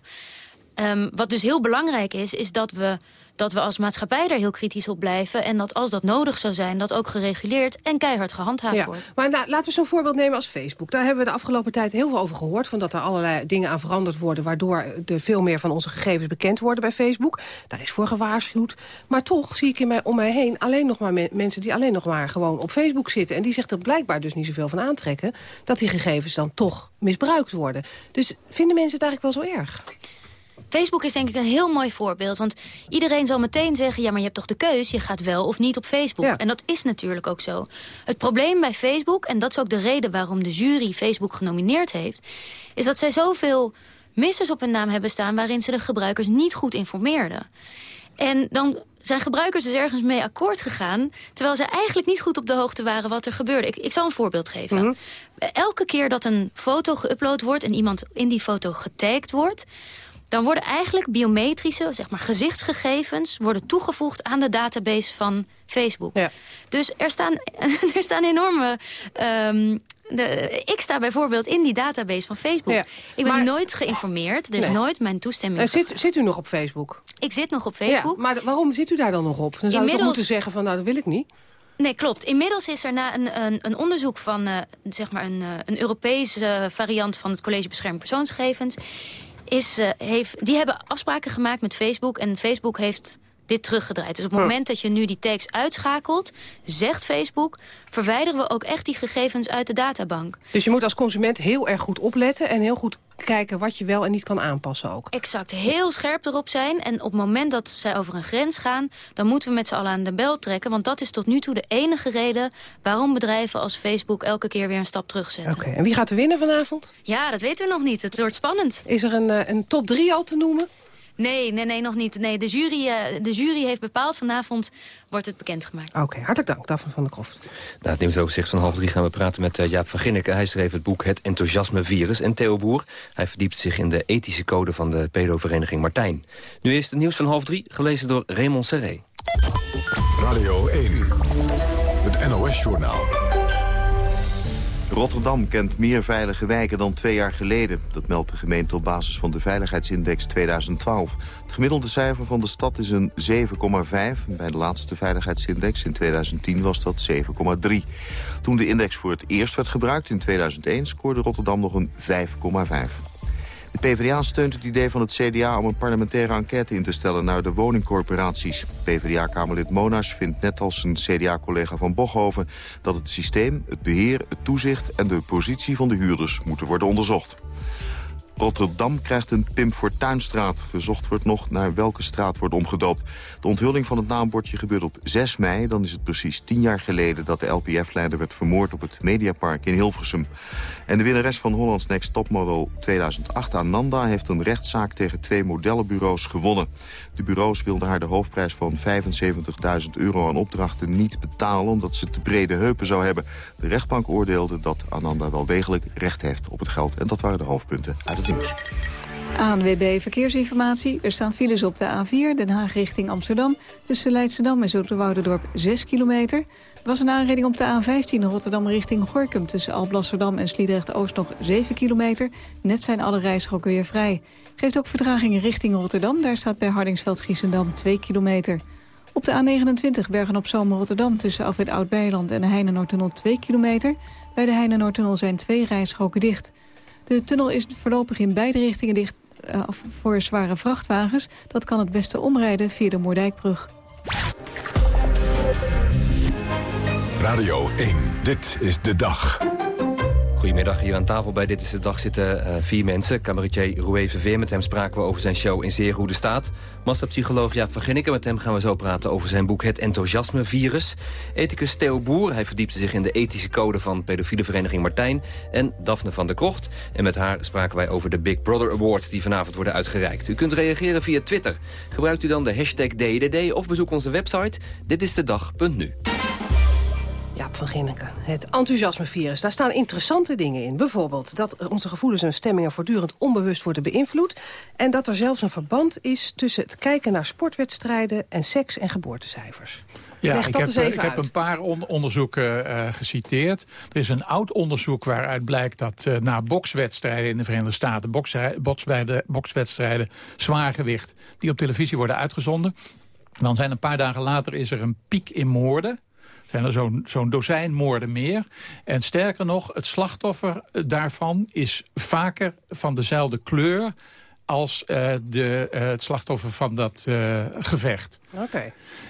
Um, wat dus heel belangrijk is, is dat we, dat we als maatschappij daar heel kritisch op blijven. En dat als dat nodig zou zijn, dat ook gereguleerd en keihard gehandhaafd ja, wordt. Maar nou, laten we zo'n voorbeeld nemen als Facebook. Daar hebben we de afgelopen tijd heel veel over gehoord. Van dat er allerlei dingen aan veranderd worden... waardoor er veel meer van onze gegevens bekend worden bij Facebook. Daar is voor gewaarschuwd. Maar toch zie ik in mij, om mij heen alleen nog maar me mensen... die alleen nog maar gewoon op Facebook zitten. En die zich er blijkbaar dus niet zoveel van aantrekken... dat die gegevens dan toch misbruikt worden. Dus vinden mensen het eigenlijk wel zo erg? Facebook is denk ik een heel mooi voorbeeld. Want iedereen zal meteen zeggen... ja, maar je hebt toch de keus, je gaat wel of niet op Facebook. Ja. En dat is natuurlijk ook zo. Het probleem bij Facebook, en dat is ook de reden... waarom de jury Facebook genomineerd heeft... is dat zij zoveel missers op hun naam hebben staan... waarin ze de gebruikers niet goed informeerden. En dan zijn gebruikers dus ergens mee akkoord gegaan... terwijl ze eigenlijk niet goed op de hoogte waren wat er gebeurde. Ik, ik zal een voorbeeld geven. Mhm. Mm -hmm. Elke keer dat een foto geüpload wordt... en iemand in die foto getagd wordt dan worden eigenlijk biometrische, zeg maar gezichtsgegevens... worden toegevoegd aan de database van Facebook. Ja. Dus er staan, er staan enorme... Um, de, ik sta bijvoorbeeld in die database van Facebook. Ja. Ik ben maar, nooit geïnformeerd. Er is nee. nooit mijn toestemming. En zit, zit u nog op Facebook? Ik zit nog op Facebook. Ja, maar waarom zit u daar dan nog op? Dan zou Inmiddels... toch moeten zeggen van nou dat wil ik niet. Nee, klopt. Inmiddels is er na een, een, een onderzoek van uh, zeg maar een, uh, een Europese variant van het College Bescherming Persoonsgegevens is, eh, heeft, die hebben afspraken gemaakt met Facebook. En Facebook heeft dit teruggedraaid. Dus op het moment dat je nu die takes uitschakelt, zegt Facebook... verwijderen we ook echt die gegevens uit de databank. Dus je moet als consument heel erg goed opletten... en heel goed kijken wat je wel en niet kan aanpassen ook. Exact, heel scherp erop zijn. En op het moment dat zij over een grens gaan... dan moeten we met z'n allen aan de bel trekken. Want dat is tot nu toe de enige reden... waarom bedrijven als Facebook elke keer weer een stap terugzetten. Oké, en wie gaat er winnen vanavond? Ja, dat weten we nog niet. Het wordt spannend. Is er een, eh, een top 3 al te noemen? Nee, nee, nee, nog niet. Nee, de, jury, uh, de jury heeft bepaald. Vanavond wordt het bekendgemaakt. Oké, okay, hartelijk dank, Daphne van der Kroft. Na het nieuwsoverzicht van half drie gaan we praten met uh, Jaap van Ginneke. Hij schreef het boek Het Enthousiasme Virus. En Theo Boer, hij verdiept zich in de ethische code van de pedovereniging Martijn. Nu is het nieuws van half drie, gelezen door Raymond Serré. Radio 1, het NOS-journaal. Rotterdam kent meer veilige wijken dan twee jaar geleden. Dat meldt de gemeente op basis van de Veiligheidsindex 2012. Het gemiddelde cijfer van de stad is een 7,5. Bij de laatste Veiligheidsindex in 2010 was dat 7,3. Toen de index voor het eerst werd gebruikt in 2001... scoorde Rotterdam nog een 5,5. PvdA steunt het idee van het CDA om een parlementaire enquête in te stellen naar de woningcorporaties. PvdA-kamerlid Monash vindt net als zijn CDA-collega van Bochhoven dat het systeem, het beheer, het toezicht en de positie van de huurders moeten worden onderzocht. Rotterdam krijgt een Pim Fortuynstraat. Gezocht wordt nog naar welke straat wordt omgedoopt. De onthulling van het naambordje gebeurt op 6 mei. Dan is het precies 10 jaar geleden dat de LPF-leider werd vermoord op het Mediapark in Hilversum. En de winnares van Hollands Next Topmodel 2008, Ananda... heeft een rechtszaak tegen twee modellenbureaus gewonnen. De bureaus wilden haar de hoofdprijs van 75.000 euro aan opdrachten niet betalen... omdat ze te brede heupen zou hebben. De rechtbank oordeelde dat Ananda wel degelijk recht heeft op het geld. En dat waren de hoofdpunten uit het nieuws. ANWB Verkeersinformatie. Er staan files op de A4, Den Haag richting Amsterdam. Tussen Leidschendam en Zoeterwoudendorp 6 kilometer. Was een aanrijding op de A15 Rotterdam richting Gorkum... tussen Alblasserdam en Sliedrecht-Oost nog 7 kilometer. Net zijn alle rijstroken weer vrij. Geeft ook vertraging richting Rotterdam. Daar staat bij Hardingsveld-Giessendam 2 kilometer. Op de A29 Bergen-op-Zoom Rotterdam tussen Alfred Oud-Beiland en de Heine-Noordtunnel 2 kilometer. Bij de Heine-Noordtunnel zijn twee rijstroken dicht. De tunnel is voorlopig in beide richtingen dicht uh, voor zware vrachtwagens. Dat kan het beste omrijden via de Moerdijkbrug. Radio 1, dit is de dag. Goedemiddag, hier aan tafel bij Dit is de Dag zitten uh, vier mensen. Cabaretier Roué Verveer, met hem spraken we over zijn show in zeer goede staat. Masterpsycholoog Jaap van Ginneken, met hem gaan we zo praten over zijn boek Het Enthousiasme-virus. Ethicus Theo Boer, hij verdiepte zich in de ethische code van pedofiele vereniging Martijn. En Daphne van der Krocht. En met haar spraken wij over de Big Brother Awards die vanavond worden uitgereikt. U kunt reageren via Twitter. Gebruikt u dan de hashtag DDD of bezoek onze website ditistedag.nu. Jaap van Ginneke. Het enthousiasmevirus, daar staan interessante dingen in. Bijvoorbeeld dat onze gevoelens en stemmingen voortdurend onbewust worden beïnvloed... en dat er zelfs een verband is tussen het kijken naar sportwedstrijden... en seks- en geboortecijfers. Ja, ik, heb, ik heb een paar on- onderzoeken uh, geciteerd. Er is een oud onderzoek waaruit blijkt dat uh, na bokswedstrijden in de Verenigde Staten... bokswedstrijden, bokswedstrijden zwaargewicht die op televisie worden uitgezonden... dan zijn een paar dagen later is er een piek in moorden zijn er zo'n zo'n dozijn moorden meer. En sterker nog, het slachtoffer daarvan is vaker van dezelfde kleur als uh, de, uh, het slachtoffer van dat uh, gevecht. Oké.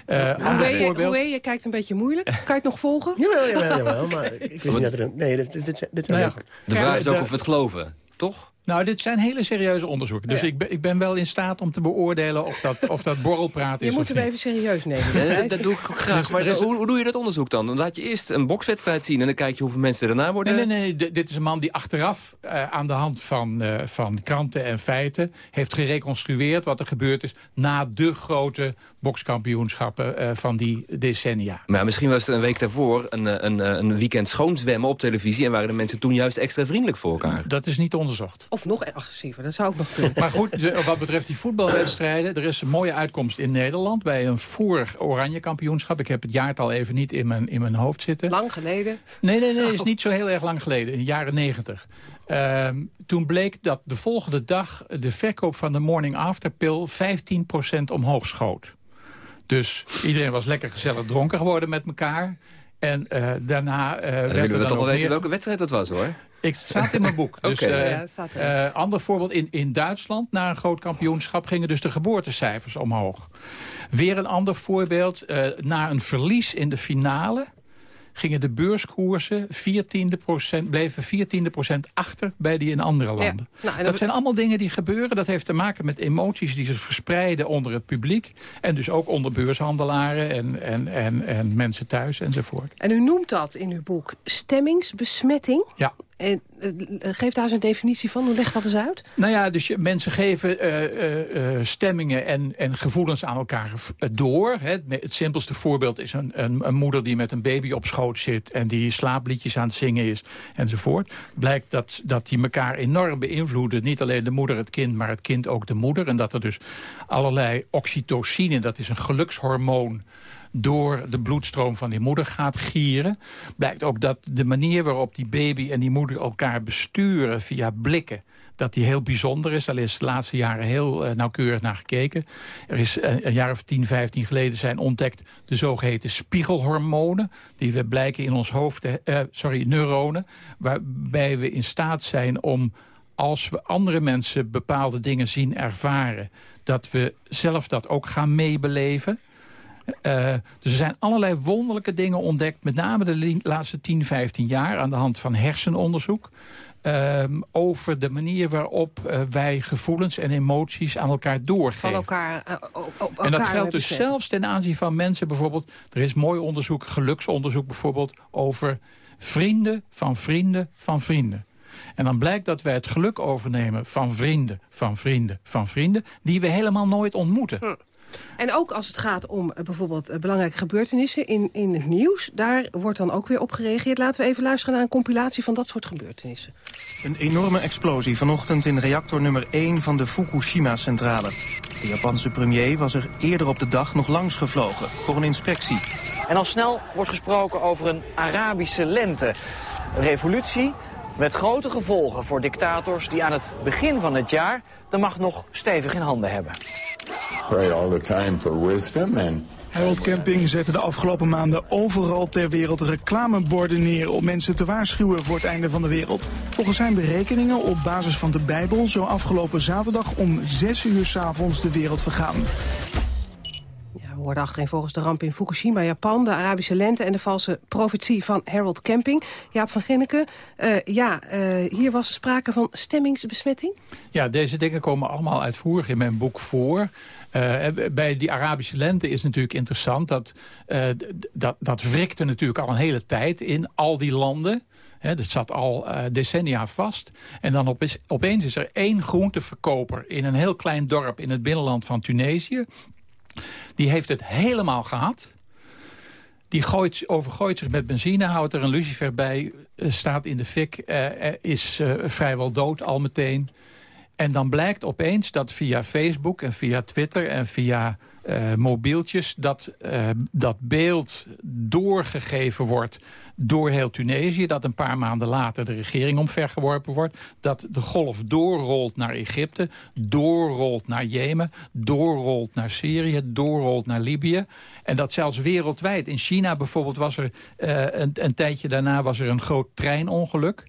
Okay. hoe, hoe je kijkt een beetje moeilijk. Kan je het nog volgen? Jawel, jawel, jawel. Maar ik wist niet dat er een... Nee, dit, dit, dit nou ja, De vraag is ook of we het geloven, toch? Nou, dit zijn hele serieuze onderzoeken. Dus ja. ik, ben, ik ben wel in staat om te beoordelen of dat, of dat borrelpraat is Je moet hem even serieus nemen. Ja, dat doe ik ook graag. Dus, maar is... hoe, hoe, doe je dat onderzoek dan? Dan laat je eerst een bokswedstrijd zien... en dan kijk je hoeveel mensen er daarna worden... Nee, nee, nee. dit is een man die achteraf uh, aan de hand van, uh, van kranten en feiten... heeft gereconstrueerd wat er gebeurd is... na de grote bokskampioenschappen uh, van die decennia. Maar misschien was er een week daarvoor een, een, een weekend schoonzwemmen op televisie... en waren de mensen toen juist extra vriendelijk voor elkaar. Dat is niet onderzocht. Of nog agressiever, dat zou ook nog kunnen. Maar goed, de, wat betreft die voetbalwedstrijden... er is een mooie uitkomst in Nederland bij een vorig oranje kampioenschap. Ik heb het jaartal even niet in mijn, in mijn hoofd zitten. Lang geleden? Nee, nee, nee, het is niet zo heel erg lang geleden. In de jaren negentig. Uh, toen bleek dat de volgende dag de verkoop van de morning after pill 15% omhoog schoot. Dus iedereen was lekker gezellig dronken geworden met elkaar. En uh, daarna... Uh, dan willen we toch wel weten welke wedstrijd dat was, hoor. Ik staat in mijn boek. Dus, okay. uh, ja, uh, ander voorbeeld, in, in Duitsland, na een groot kampioenschap... gingen dus de geboortecijfers omhoog. Weer een ander voorbeeld, uh, na een verlies in de finale gingen de beurskoersen 14 procent, bleven 14 procent achter bij die in andere landen. Ja. Nou, dat zijn allemaal dingen die gebeuren. Dat heeft te maken met emoties die zich verspreiden onder het publiek. En dus ook onder beurshandelaren en, en, en, en mensen thuis enzovoort. En u noemt dat in uw boek stemmingsbesmetting. Ja. En uh, geef daar eens een definitie van. Hoe legt dat eens uit? Nou ja, dus mensen geven uh, stemmingen en, en gevoelens aan elkaar door. Het simpelste voorbeeld is een, een, een, moeder die met een baby op schoot zit... en die slaapliedjes aan het zingen is enzovoort. Blijkt dat, dat die elkaar enorm beïnvloeden. Niet alleen de moeder het kind, maar het kind ook de moeder. En dat er dus allerlei oxytocine, dat is een gelukshormoon door de bloedstroom van die moeder gaat gieren. Blijkt ook dat de manier waarop die baby en die moeder elkaar besturen via blikken dat die heel bijzonder is. Daar is de laatste jaren heel uh, nauwkeurig naar gekeken. Er is uh, een jaar of 10, 15 geleden zijn ontdekt de zogeheten spiegelhormonen. Die we blijken in ons hoofd, uh, sorry, neuronen. Waarbij we in staat zijn om als we andere mensen bepaalde dingen zien ervaren... dat we zelf dat ook gaan meebeleven. Uh, dus er zijn allerlei wonderlijke dingen ontdekt... met name de laatste 10, 15 jaar aan de hand van hersenonderzoek... Uh, over de manier waarop uh, wij gevoelens en emoties aan elkaar doorgeven. Van elkaar, uh, op, op en dat geldt dus zelfs ten aanzien van mensen bijvoorbeeld... er is mooi onderzoek, geluksonderzoek bijvoorbeeld... over vrienden van vrienden van vrienden. En dan blijkt dat wij het geluk overnemen van vrienden, van vrienden, van vrienden... die we helemaal nooit ontmoeten. Hm. En ook als het gaat om uh, bijvoorbeeld uh, belangrijke gebeurtenissen in, in het nieuws... daar wordt dan ook weer op gereageerd. Laten we even luisteren naar een compilatie van dat soort gebeurtenissen. Een enorme explosie vanochtend in reactor nummer 1 van de Fukushima-centrale. De Japanse premier was er eerder op de dag nog langs gevlogen voor een inspectie. En al snel wordt gesproken over een Arabische lente. Een revolutie met grote gevolgen voor dictators die aan het begin van het jaar de macht nog stevig in handen hebben. Pray all the time for wisdom and Harold Camping zette de afgelopen maanden overal ter wereld reclameborden neer om mensen te waarschuwen voor het einde van de wereld. Volgens zijn berekeningen op basis van de Bijbel zou afgelopen zaterdag om 6 uur s'avonds de wereld vergaan. Hoorden achterin volgens de ramp in Fukushima, Japan... de Arabische lente en de valse profetie van Harold Camping. Jaap van Ginneke, uh, ja, uh, hier was sprake van stemmingsbesmetting? Ja, deze dingen komen allemaal uitvoerig in mijn boek voor. Uh, bij die Arabische lente is natuurlijk interessant... dat, dat, dat wrikte natuurlijk al een hele tijd in al die landen... He, dat zat al decennia vast. En dan opeens, opeens is er één groenteverkoper in een heel klein dorp in het binnenland van Tunesië. Die heeft het helemaal gehad. Die gooit, overgooit zich met benzine, houdt er een lucifer bij, uh, staat in de fik, uh, is vrijwel dood al meteen. En dan blijkt opeens dat via Facebook en via Twitter en via mobieltjes... Dat, dat beeld doorgegeven wordt door heel Tunesië... dat een paar maanden later de regering omvergeworpen wordt... dat de golf doorrolt naar Egypte, doorrolt naar Jemen... doorrolt naar Syrië, doorrolt naar Libië... En dat zelfs wereldwijd. In China bijvoorbeeld was er uh, een, een tijdje daarna was er een groot treinongeluk.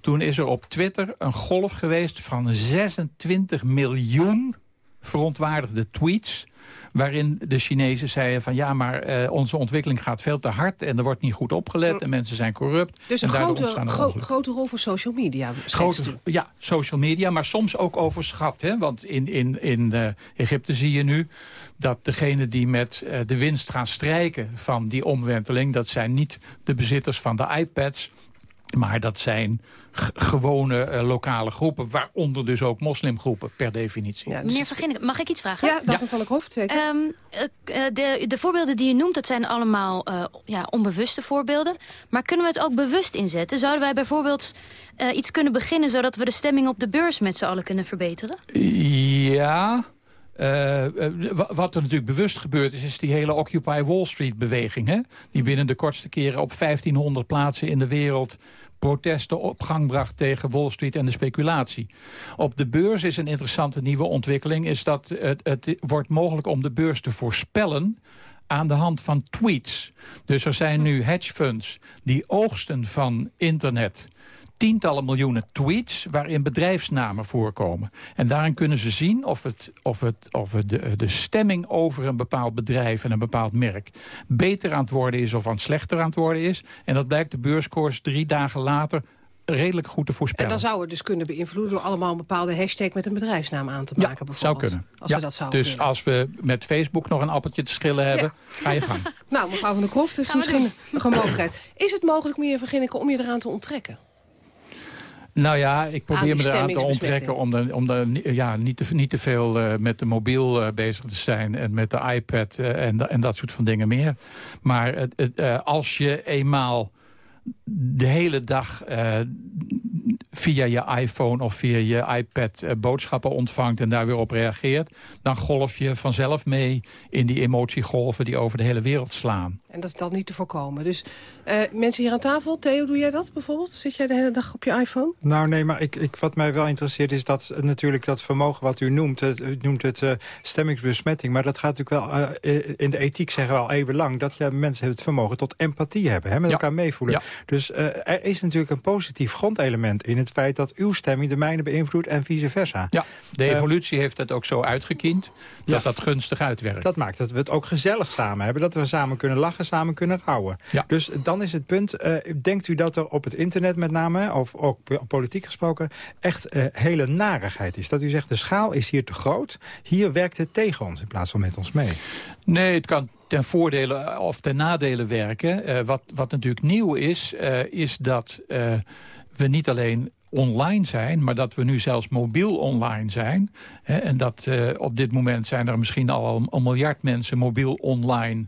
Toen is er op Twitter een golf geweest van 26 miljoen verontwaardigde tweets waarin de Chinezen zeiden van ja, maar uh, onze ontwikkeling gaat veel te hard en er wordt niet goed opgelet en mensen zijn corrupt. Dus een grote, gro grote rol voor social media. Grote, ja, social media, maar soms ook overschat. Hè? Want in, in, in uh, Egypte zie je nu dat degene die met uh, de winst gaan strijken van die omwenteling, dat zijn niet de bezitters van de iPads, maar dat zijn gewone uh, lokale groepen, waaronder dus ook moslimgroepen per definitie. Ja, dus Meneer Verginnik, mag ik iets vragen? Ja, dat ja. ik hoofd zeker. Um, uh, de, de voorbeelden die je noemt, dat zijn allemaal uh, ja, onbewuste voorbeelden. Maar kunnen we het ook bewust inzetten? Zouden wij bijvoorbeeld iets kunnen beginnen... zodat we de stemming op de beurs met z'n allen kunnen verbeteren? Ja... Uh, wat er natuurlijk bewust gebeurd is, is die hele Occupy Wall Street beweging. Hè? Die binnen de kortste keren op 1500 plaatsen in de wereld protesten op gang bracht tegen Wall Street en de speculatie. Op de beurs is een interessante nieuwe ontwikkeling... is dat het, het wordt mogelijk om de beurs te voorspellen aan de hand van tweets. Dus er zijn nu hedge funds die oogsten van internet tientallen miljoenen tweets waarin bedrijfsnamen voorkomen. En daarin kunnen ze zien of, het, of, het, of het de, de stemming over een bepaald bedrijf en een bepaald merk beter aan het worden is of aan het slechter aan het worden is. En dat blijkt de beurskoers drie dagen later redelijk goed te voorspellen. En dan zou het dus kunnen beïnvloeden door allemaal een bepaalde hashtag met een bedrijfsnaam aan te maken. Ja, zou kunnen. Als ja, we dat zouden dus als we met Facebook nog een appeltje te schillen hebben, ga je gang. Nou, mevrouw van der Kroft, is misschien nog een mogelijkheid. Is het mogelijk, meneer Van Ginneken, om je eraan te onttrekken? Nou ja, ik probeer me eraan te onttrekken om, de, om de, ni- ja, niet, te, niet te veel eh, met de mobiel eh, bezig te zijn en met de iPad eh, en, en dat soort van dingen meer. Maar het, het, als je eenmaal de hele dag via je iPhone of via je iPad boodschappen ontvangt en daar weer op reageert, dan golf je vanzelf mee in die emotiegolven die over de hele wereld slaan. En dat is dan niet te voorkomen. Dus eh, mensen hier aan tafel, Theo, doe jij dat bijvoorbeeld? Zit jij de hele dag op je iPhone? Nou nee, maar ik, ik, wat mij wel interesseert is dat eh, natuurlijk dat vermogen wat u noemt. Het, u noemt het eh, stemmingsbesmetting. Maar dat gaat natuurlijk wel, in de ethiek zeggen we al eeuwenlang... dat je mensen het vermogen tot empathie hebben. Hè, met Ja. elkaar meevoelen. Ja. Dus eh, er is natuurlijk een positief grondelement in het feit... dat uw stemming de mijne beïnvloedt en vice versa. Ja, de evolutie heeft het ook zo uitgekiend dat dat gunstig uitwerkt. Dat maakt dat we het ook gezellig samen hebben. Dat we samen kunnen lachen, samen kunnen rouwen. Dus dan is het punt, eh, denkt u dat er op het internet met name... of ook po- politiek gesproken, echt eh, hele narigheid is? Dat u zegt, de schaal is hier te groot. Hier werkt het tegen ons in plaats van met ons mee. Nee, het kan ten voordele eh, of ten nadele werken. Wat, wat natuurlijk nieuw is, is dat we niet alleen online zijn... maar dat we nu zelfs mobiel online zijn. Hè, en dat eh, op dit moment zijn er misschien al een, miljard mensen mobiel online...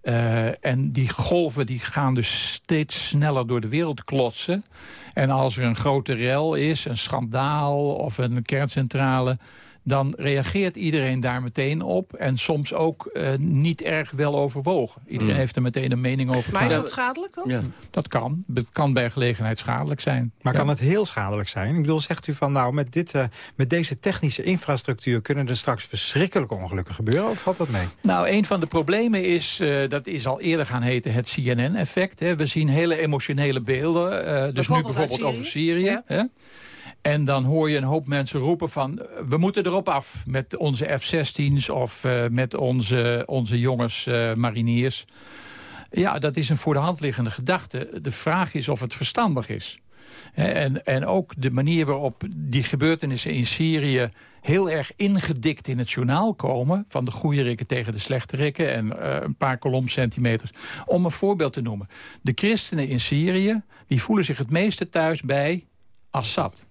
Eh, en die golven die gaan dus steeds sneller door de wereld klotsen. En als er een grote rel is, een schandaal of een kerncentrale... dan reageert iedereen daar meteen op. En soms ook eh, niet erg wel overwogen. Iedereen Mm. heeft er meteen een mening over. Maar is dat schadelijk dan? Dat kan. Het kan bij gelegenheid schadelijk zijn. Maar Ja. kan het heel schadelijk zijn? Ik bedoel, zegt u van nou, met, dit, eh, met deze technische infrastructuur... kunnen er straks verschrikkelijke ongelukken gebeuren? Of valt dat mee? Nou, een van de problemen is, eh, dat is al eerder gaan heten het CNN-effect. We zien hele emotionele beelden, eh, dus nu Bijvoorbeeld uit bijvoorbeeld over Syrië. Syrië. Hè? En dan hoor je een hoop mensen roepen van... eh, we moeten erop af met onze F-16's of eh, met onze, onze jongens eh, mariniers. Ja, dat is een voor de hand liggende gedachte. De vraag is of het verstandig is. En, en ook de manier waarop die gebeurtenissen in Syrië... heel erg ingedikt in het journaal komen... van de goede rikken tegen de slechte rikken... en een paar kolomcentimeters. Om een voorbeeld te noemen. De christenen in Syrië die voelen zich het meeste thuis bij Assad.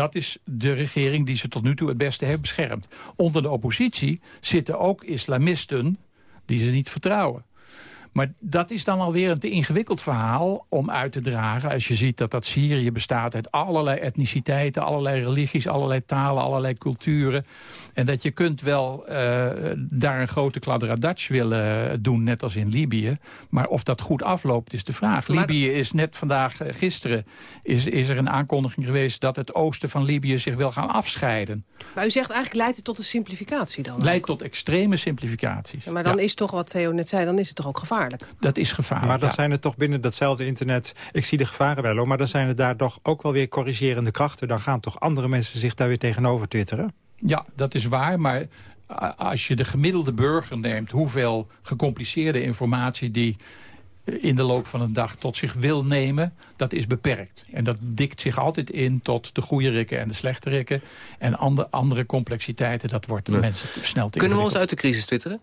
Dat is de regering die ze tot nu toe het beste heeft beschermd. Onder de oppositie zitten ook islamisten die ze niet vertrouwen. Maar dat is dan alweer een te ingewikkeld verhaal om uit te dragen... als je ziet dat dat Syrië bestaat uit allerlei etniciteiten... allerlei religies, allerlei talen, allerlei culturen. En dat je kunt wel eh, daar een grote kladderadatsch willen doen... net als in Libië. Maar of dat goed afloopt is de vraag. Maar- Libië is net vandaag, eh, gisteren... Is, is er een aankondiging geweest dat het oosten van Libië zich wil gaan afscheiden. Maar u zegt eigenlijk leidt het tot een simplificatie dan? Leidt tot extreme simplificaties. Ja, maar dan Ja, is toch wat Theo net zei, dan is het toch ook gevaarlijk? Dat is gevaarlijk. Maar dan ja. zijn er toch binnen datzelfde internet... ik zie de gevaren wel hoor, maar dan zijn er daar toch ook wel weer corrigerende krachten. Dan gaan toch andere mensen zich daar weer tegenover twitteren? Ja, dat is waar, maar als je de gemiddelde burger neemt... hoeveel gecompliceerde informatie die in de loop van een dag tot zich wil nemen... dat is beperkt. En dat dikt zich altijd in tot de goede rikken en de slechte rikken. En andere, andere complexiteiten, dat wordt de Ja. mensen te snel te Kunnen we ons uit de crisis twitteren?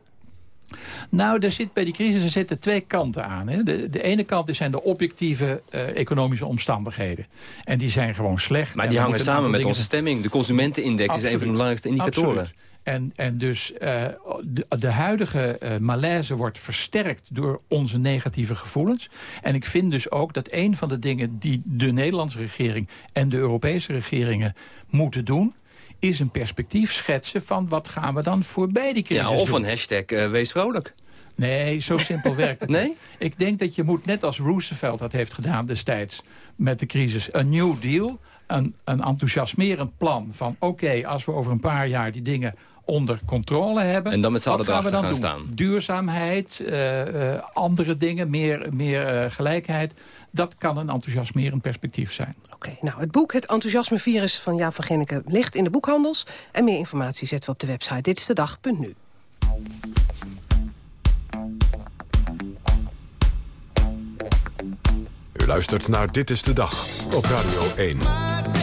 Nou, er zit, bij die crisis er zitten twee kanten aan. Hè. De, de ene kant zijn de objectieve eh, economische omstandigheden. En die zijn gewoon slecht. Maar die hangen samen met onze stemming. De consumentenindex is een van de belangrijkste indicatoren. Absoluut. En, en dus eh, de, de huidige eh, malaise wordt versterkt door onze negatieve gevoelens. En ik vind dus ook dat een van de dingen die de Nederlandse regering en de Europese regeringen moeten doen is een perspectief schetsen van wat gaan we dan voorbij die crisis Ja, of doen. een hashtag eh, wees vrolijk. Nee, zo simpel werkt het Nee? Ik denk dat je moet, net als Roosevelt dat heeft gedaan destijds met de crisis, een new deal, een, een enthousiasmerend plan van oké, als we over een paar jaar die dingen onder controle hebben. En dan met z'n allen gaan erachter gaan doen? staan. Duurzaamheid, eh, eh, andere dingen, meer, meer gelijkheid. Dat kan een enthousiasmerend perspectief zijn. Oké, nou, het boek Het Enthousiasmevirus van Jaap van Genneke ligt in de boekhandels. En meer informatie zetten we op de website Dit is de dag.nu. U luistert naar Dit is de Dag op Radio 1.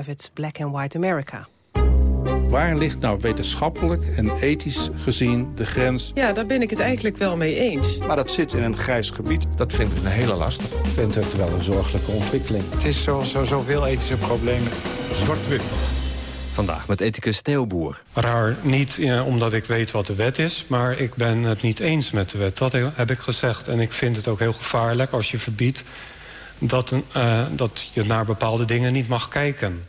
Kravitz, Black and White America. Waar ligt nou wetenschappelijk en ethisch gezien de grens? Ja, daar ben ik het eigenlijk wel mee eens. Maar dat zit in een grijs gebied. Dat vind ik een hele lastig. Ik vind het wel een zorgelijke ontwikkeling. Het is zo, zo, zoveel ethische problemen. Zwart-wit. Vandaag met ethicus Theo Boer. Raar, niet eh, omdat ik weet wat de wet is, maar ik ben het niet eens met de wet. Dat heb ik gezegd. En ik vind het ook heel gevaarlijk als je verbiedt dat, een, eh, dat je naar bepaalde dingen niet mag kijken.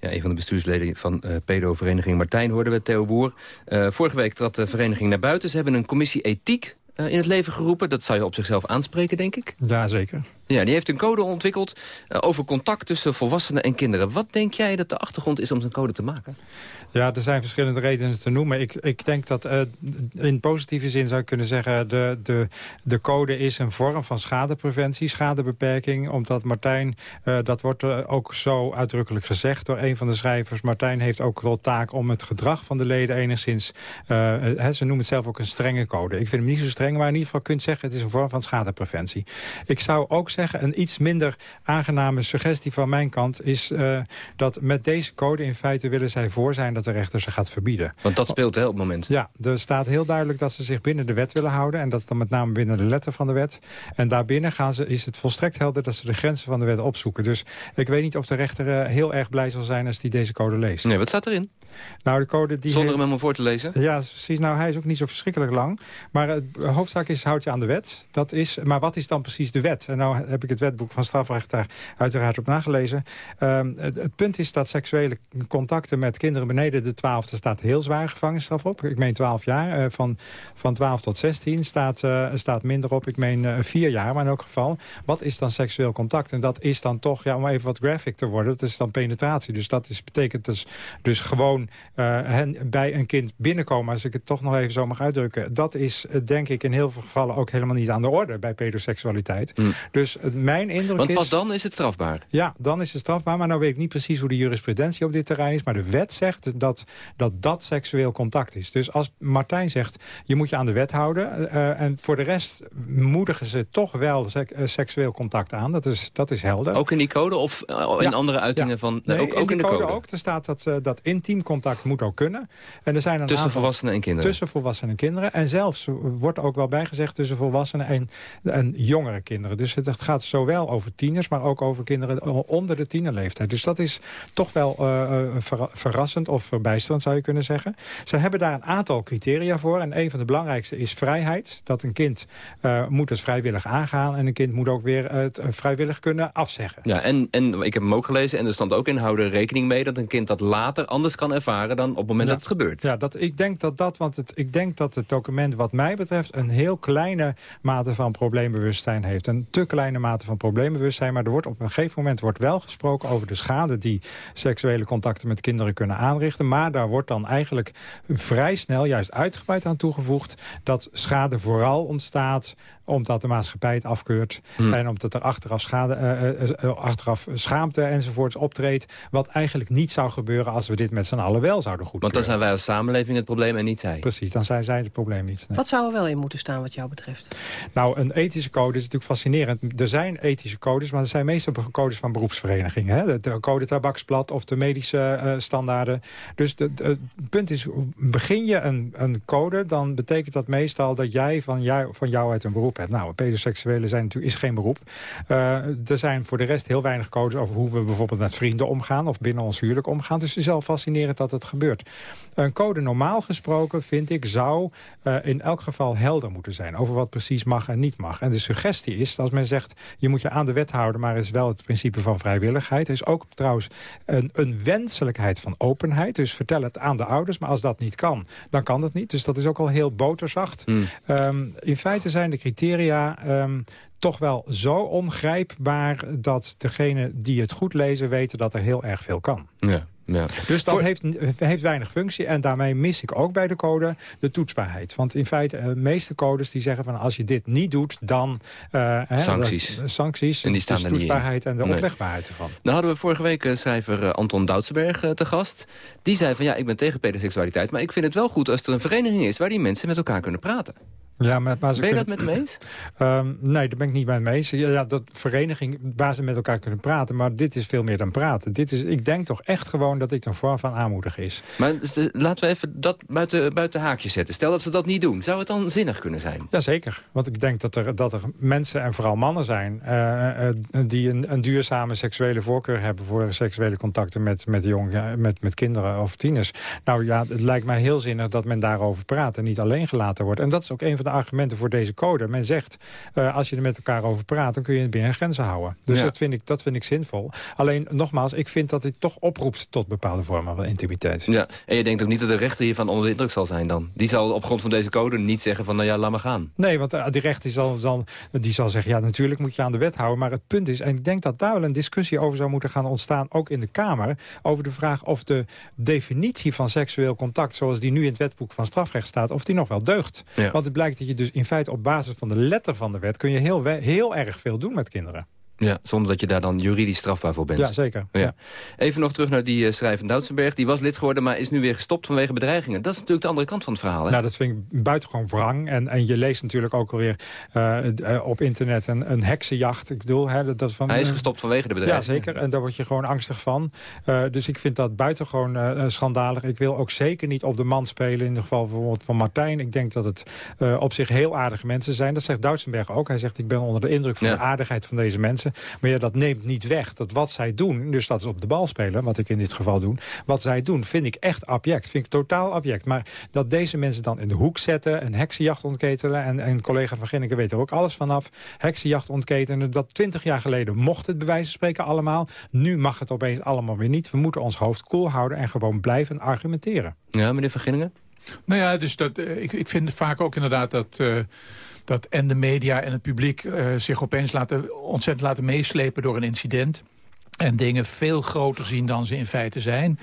Ja, een van de bestuursleden van uh, pedo-vereniging Martijn hoorden we, Theo Boer. Uh, vorige week trad de vereniging naar buiten. Ze hebben een commissie ethiek uh, in het leven geroepen. Dat zou je op zichzelf aanspreken, denk ik. Ja, zeker. Ja, die heeft een code ontwikkeld uh, over contact tussen volwassenen en kinderen. Wat denk jij dat de achtergrond is om zo'n code te maken? Ja, er zijn verschillende redenen te noemen. Ik, ik denk dat uh, in positieve zin zou ik kunnen zeggen... De, de, de code is een vorm van schadepreventie, schadebeperking. Omdat Martijn, uh, dat wordt ook zo uitdrukkelijk gezegd door een van de schrijvers... Martijn heeft ook wel taak om het gedrag van de leden enigszins... Ze noemen het zelf ook een strenge code. Ik vind hem niet zo streng, maar in ieder geval kunt zeggen... het is een vorm van schadepreventie. Ik zou ook zeggen zeggen, een iets minder aangename suggestie van mijn kant... is eh, dat met deze code in feite willen zij voor zijn dat de rechter ze gaat verbieden. Want dat speelt hè, op het moment. Ja, er staat heel duidelijk dat ze zich binnen de wet willen houden. En dat is dan met name binnen de letter van de wet. En daarbinnen gaan ze, is het volstrekt helder dat ze de grenzen van de wet opzoeken. Dus ik weet niet of de rechter eh, heel erg blij zal zijn als hij deze code leest. Nee, wat staat erin? Nou, de code die Zonder hem helemaal voor te lezen? Ja, precies. Nou, hij is ook niet zo verschrikkelijk lang. Maar het hoofdzaak is, houd je aan de wet. Dat is, maar wat is dan precies de wet? En nou heb ik het wetboek van strafrecht daar uiteraard op nagelezen. Ehm, het, het punt is dat seksuele contacten met kinderen beneden de 12... daar staat heel zwaar gevangenisstraf op. Ik meen 12 jaar. Eh, van, van 12 tot 16 staat, eh, staat minder op. Ik meen eh, 4 jaar, maar in elk geval. Wat is dan seksueel contact? En dat is dan toch, ja, om even wat graphic te worden... dat is dan penetratie. Dus dat is, betekent dus, dus gewoon hen bij een kind binnenkomen... als ik het toch nog even zo mag uitdrukken... dat is denk ik in heel veel gevallen ook helemaal niet aan de orde... bij pedoseksualiteit. Dus eh, mijn indruk Hmm. Want is... pas dan is het strafbaar. Ja, dan is het strafbaar. Maar nou weet ik niet precies hoe de jurisprudentie op dit terrein is. Maar de wet zegt dat dat, dat seksueel contact is. Dus als Martijn zegt, je moet je aan de wet houden. eh, en voor de rest moedigen ze toch wel sek- eh, seksueel contact aan. Dat is, dat is helder. Ook in die code of eh, in Ja. andere uitingen Ja. van... Nee, ook, ook in, in de code? ook. Er staat dat, dat intiem contact moet ook kunnen. En er zijn een Tussen aantal- volwassenen en kinderen? Tussen volwassenen en kinderen. En zelfs wordt ook wel bijgezegd tussen volwassenen en, en jongere kinderen. Dus het, het gaat zowel over tieners, maar ook over kinderen onder de tienerleeftijd. Dus dat is toch wel eh, eh, verra- verrassend of verbijsterend, zou je kunnen zeggen. Ze hebben daar een aantal criteria voor. En een van de belangrijkste is vrijheid. Dat een kind eh, moet het vrijwillig aangaan. En een kind moet ook weer het vrijwillig kunnen afzeggen. Ja, en, en ik heb hem ook gelezen en er stond ook in... hou er rekening mee dat een kind dat later anders kan ervaren... dan op het moment Ja. dat het gebeurt. Ja, dat, ik denk dat dat, want het, ik denk dat het document wat mij betreft... een heel kleine mate van probleembewustzijn heeft. Een te kleine mate van probleembewustzijn. Maar er wordt op een gegeven moment wordt wel gesproken over de schade... die seksuele contacten met kinderen kunnen aanrichten. Maar daar wordt dan eigenlijk vrij snel, juist uitgebreid aan toegevoegd... dat schade vooral ontstaat omdat de maatschappij het afkeurt... Hmm. en omdat er achteraf, schade, eh, eh, eh, achteraf schaamte enzovoorts optreedt... wat eigenlijk niet zou gebeuren als we dit met z'n allen wel zouden goedkeuren. Want dan zijn wij als samenleving het probleem en niet zij. Precies, dan zijn zij het probleem niet. Nee. Wat zou er wel in moeten staan wat jou betreft? Nou, een ethische code is natuurlijk fascinerend. Er zijn ethische codes, maar er zijn meestal codes van beroepsverenigingen. Hè? De, de code tabaksblad of de medische eh, standaarden. Dus het punt is, begin je een, een code... dan betekent dat meestal dat jij van jou, van jou uit een beroep Nou, pedoseksuelen zijn natuurlijk, is geen beroep. Eh, er zijn voor de rest heel weinig codes over hoe we bijvoorbeeld met vrienden omgaan... of binnen ons huwelijk omgaan. Dus het is wel fascinerend dat het gebeurt. Een code normaal gesproken, vind ik, zou eh, in elk geval helder moeten zijn... over wat precies mag en niet mag. En de suggestie is, als men zegt... je moet je aan de wet houden, maar is wel het principe van vrijwilligheid. Er is ook trouwens een, een wenselijkheid van openheid. Dus vertel het aan de ouders, maar als dat niet kan, dan kan dat niet. Dus dat is ook al heel boterzacht. Hmm. Ehm, in feite zijn de criteria... ehm, toch wel zo ongrijpbaar dat degene die het goed lezen weten dat er heel erg veel kan. Ja, ja. Dus dat heeft, heeft weinig functie. En daarmee mis ik ook bij de code de toetsbaarheid. Want in feite, eh, de meeste codes die zeggen van als je dit niet doet, dan... eh, hè, Sancties. dat- sancties. En die staan dus er niet in. toetsbaarheid en de Nee. oplegbaarheid ervan. Nou hadden we vorige week eh, schrijver eh, Anton Doutsenberg eh, te gast. Die zei van ja, ik ben tegen pedoseksualiteit... maar ik vind het wel goed als er een vereniging is... waar die mensen met elkaar kunnen praten. Ja, maar, Ben je kunnen- dat met hem eens? Ehm, nee, daar ben ik niet bij mee eens. Ja, ja, dat vereniging waar ze met elkaar kunnen praten. Maar dit is veel meer dan praten. Dit is, ik denk toch echt gewoon dat dit een vorm van aanmoedigen is. Maar dus, eh, laten we even dat buiten, buiten haakjes zetten. Stel dat ze dat niet doen. Zou het dan zinnig kunnen zijn? Jazeker, want ik denk dat er, dat er mensen en vooral mannen zijn... eh, eh, die een, een duurzame seksuele voorkeur hebben... voor seksuele contacten met, met, jong, ja, met, met kinderen of tieners. Nou ja, het lijkt mij heel zinnig dat men daarover praat... en niet alleen gelaten wordt. En dat is ook een van de argumenten voor deze code. Men zegt, eh, als je er met elkaar over praat... dan kun je het binnen grenzen houden. Dus Ja. dat, vind ik, dat vind ik zinvol. Alleen, nogmaals, ik vind dat dit toch oproept... tot bepaalde vormen van intimiteit. Ja, en je denkt ook niet dat de rechter hiervan onder de indruk zal zijn dan? Die zal op grond van deze code niet zeggen van nou ja, laat maar gaan. Nee, want eh, die rechter zal, zal, die zal zeggen... ja, natuurlijk moet je aan de wet houden. Maar het punt is, en ik denk dat daar wel een discussie over zou moeten gaan ontstaan... ook in de Kamer, over de vraag of de definitie van seksueel contact... zoals die nu in het wetboek van strafrecht staat, of die nog wel deugt. Ja. Want het blijkt dat je dus in feite op basis van de letter van de wet... kun je heel, heel erg veel doen met kinderen. Ja, zonder dat je daar dan juridisch strafbaar voor bent. Ja, zeker. Ja. Even nog terug naar die uh, schrijver Doutsenberg. Die was lid geworden, maar is nu weer gestopt vanwege bedreigingen. Dat is natuurlijk de andere kant van het verhaal. Hè? Nou, dat vind ik buitengewoon wrang. En, en je leest natuurlijk ook alweer uh, op internet een, een heksenjacht. Ik bedoel, hè, dat, dat van, Hij is gestopt vanwege de bedreigingen. Ja, zeker. En daar word je gewoon angstig van. Uh, dus ik vind dat buitengewoon schandalig. Ik wil ook zeker niet op de man spelen. In ieder geval bijvoorbeeld van Martijn. Ik denk dat het op zich heel aardige mensen zijn. Dat zegt Doutsenberg ook. Hij zegt, ik ben onder de indruk van ja. de aardigheid van deze mensen. Maar ja, dat neemt niet weg dat wat zij doen... dus dat is op de bal spelen, wat ik in dit geval doe... wat zij doen, vind ik echt abject. Vind ik totaal abject. Maar dat deze mensen dan in de hoek zetten... een heksenjacht ontketenen... en, en collega van Ginneke weet er ook alles vanaf... heksenjacht ontketenen, dat twintig jaar geleden mocht het bij wijze van spreken allemaal. Nu mag het opeens allemaal weer niet. We moeten ons hoofd koel houden en gewoon blijven argumenteren. Ja, meneer van Ginningen? Nou ja, dus dat, uh, ik, ik vind vaak ook inderdaad dat... Uh, dat en de media en het publiek uh, zich opeens laten, ontzettend laten meeslepen door een incident en dingen veel groter zien dan ze in feite zijn.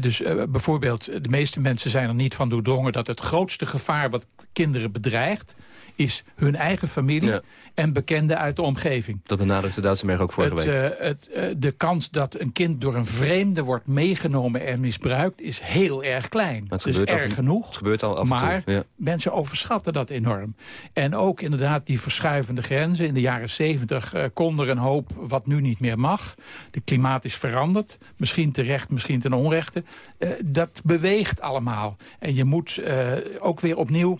Dus uh, bijvoorbeeld, de meeste mensen zijn er niet van doordrongen... dat het grootste gevaar wat kinderen bedreigt... is hun eigen familie ja. en bekenden uit de omgeving. Dat benadrukte Duitsenberg ook vorige het, week. Uh, het, uh, de kans dat een kind door een vreemde wordt meegenomen en misbruikt... is heel erg klein. Het dus gebeurt erg genoeg. Het gebeurt al af maar en toe. Ja. mensen overschatten dat enorm. En ook inderdaad die verschuivende grenzen. In de jaren zeventig kon er een hoop wat nu niet meer mag. De klimaat is veranderd. Misschien terecht, misschien ten onrechte. Uh, dat beweegt allemaal. En je moet uh, ook weer opnieuw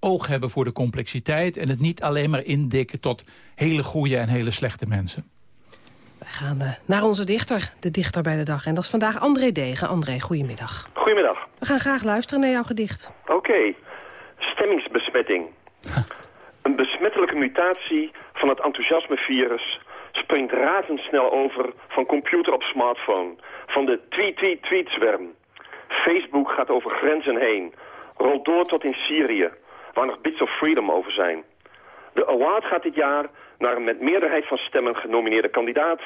oog hebben voor de complexiteit... en het niet alleen maar indikken tot hele goede en hele slechte mensen. We gaan uh, naar onze dichter, de dichter bij de dag. En dat is vandaag André Degen. André, goedemiddag. Goedemiddag. We gaan graag luisteren naar jouw gedicht. Oké. Okay. Stemmingsbesmetting. Een besmettelijke mutatie van het enthousiasmevirus springt razendsnel over van computer op smartphone. Van de tweet-tweet-tweet-zwerm. Facebook gaat over grenzen heen. Rolt door tot in Syrië, waar nog bits of freedom over zijn. De award gaat dit jaar naar een met meerderheid van stemmen genomineerde kandidaat...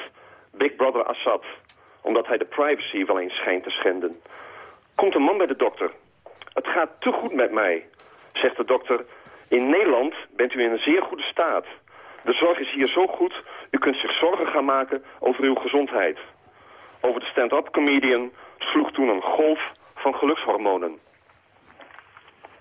Big Brother Assad, omdat hij de privacy wel eens schijnt te schenden. Komt een man bij de dokter. Het gaat te goed met mij, zegt de dokter. In Nederland bent u in een zeer goede staat... De zorg is hier zo goed, u kunt zich zorgen gaan maken over uw gezondheid. Over de stand-up comedian sloeg toen een golf van gelukshormonen.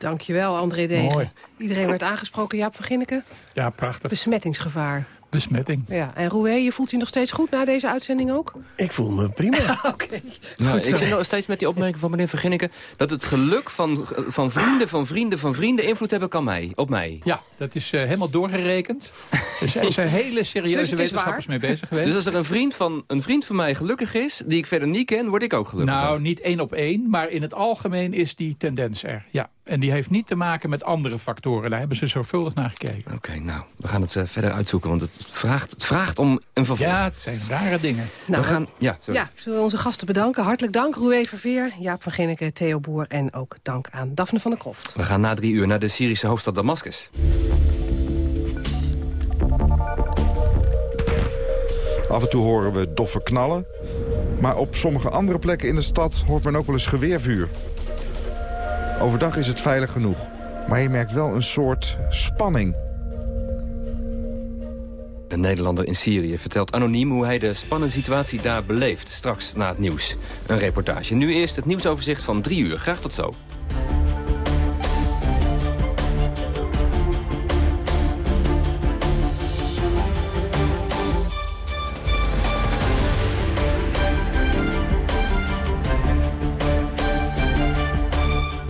Dankjewel, André Degen. Mooi. Iedereen werd aangesproken, Jaap van Ginneken. Ja, prachtig. Besmettingsgevaar. Besmetting. Ja, en Roué, je voelt je nog steeds goed na deze uitzending ook? Ik voel me prima. Oké. Okay. Nou, ik zit nog steeds met die opmerking van meneer Verginneke... dat het geluk van, van vrienden, van vrienden, van vrienden invloed hebben kan mij, op mij. Ja, dat is uh, helemaal doorgerekend. Dus er zijn hele serieuze dus wetenschappers mee bezig geweest. Dus als er een vriend, van, een vriend van mij gelukkig is, die ik verder niet ken, word ik ook gelukkig. Nou, niet één op één, maar in het algemeen is die tendens er, ja. En die heeft niet te maken met andere factoren. Daar hebben ze zorgvuldig naar gekeken. Oké, okay, nou, we gaan het uh, verder uitzoeken, want het vraagt, het vraagt om een vervolg. Ja, het zijn rare dingen. Nou, we gaan, ja, sorry. ja, zullen we onze gasten bedanken. Hartelijk dank, Roué Verveer, Jaap van Ginneke, Theo Boer... en ook dank aan Daphne van der Kroft. We gaan na drie uur naar de Syrische hoofdstad Damascus. Af en toe horen we doffe knallen. Maar op sommige andere plekken in de stad hoort men ook wel eens geweervuur. Overdag is het veilig genoeg. Maar je merkt wel een soort spanning. Een Nederlander in Syrië vertelt anoniem hoe hij de spannende situatie daar beleeft. Straks na het nieuws. Een reportage. Nu eerst het nieuwsoverzicht van drie uur. Graag tot zo.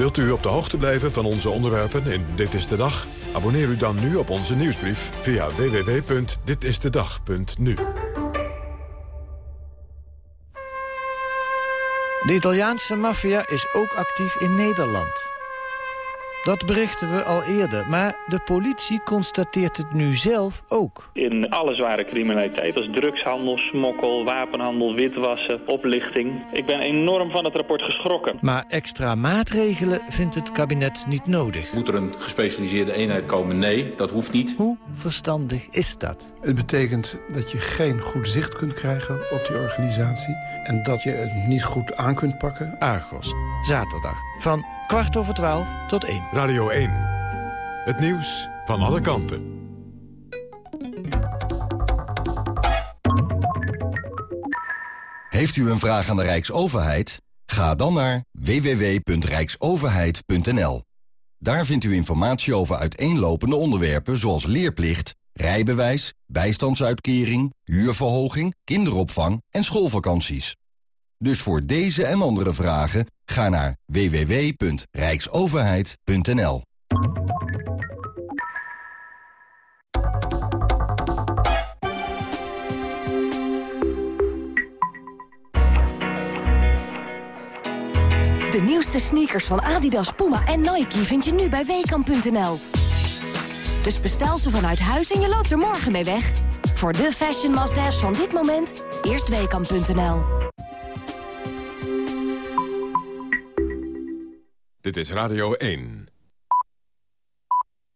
Wilt u op de hoogte blijven van onze onderwerpen in Dit is de Dag? Abonneer u dan nu op onze nieuwsbrief via www.ditistedag.nu. De Italiaanse maffia is ook actief in Nederland. Dat berichten we al eerder, maar de politie constateert het nu zelf ook. In alle zware criminaliteit, als drugshandel, smokkel, wapenhandel, witwassen, oplichting. Ik ben enorm van het rapport geschrokken. Maar extra maatregelen vindt het kabinet niet nodig. Moet er een gespecialiseerde eenheid komen? Nee, dat hoeft niet. Hoe verstandig is dat? Het betekent dat je geen goed zicht kunt krijgen op die organisatie... en dat je het niet goed aan kunt pakken. Argos, zaterdag, van Kwart over twaalf tot één. Radio 1. Het nieuws van alle kanten. Heeft u een vraag aan de Rijksoverheid? Ga dan naar www.rijksoverheid.nl. Daar vindt u informatie over uiteenlopende onderwerpen zoals leerplicht, rijbewijs, bijstandsuitkering, huurverhoging, kinderopvang en schoolvakanties. Dus voor deze en andere vragen ga naar www.rijksoverheid.nl. De nieuwste sneakers van Adidas, Puma en Nike vind je nu bij Weekamp.nl. Dus bestel ze vanuit huis en je loopt er morgen mee weg. Voor de fashion must-haves van dit moment, eerst Dit is Radio 1.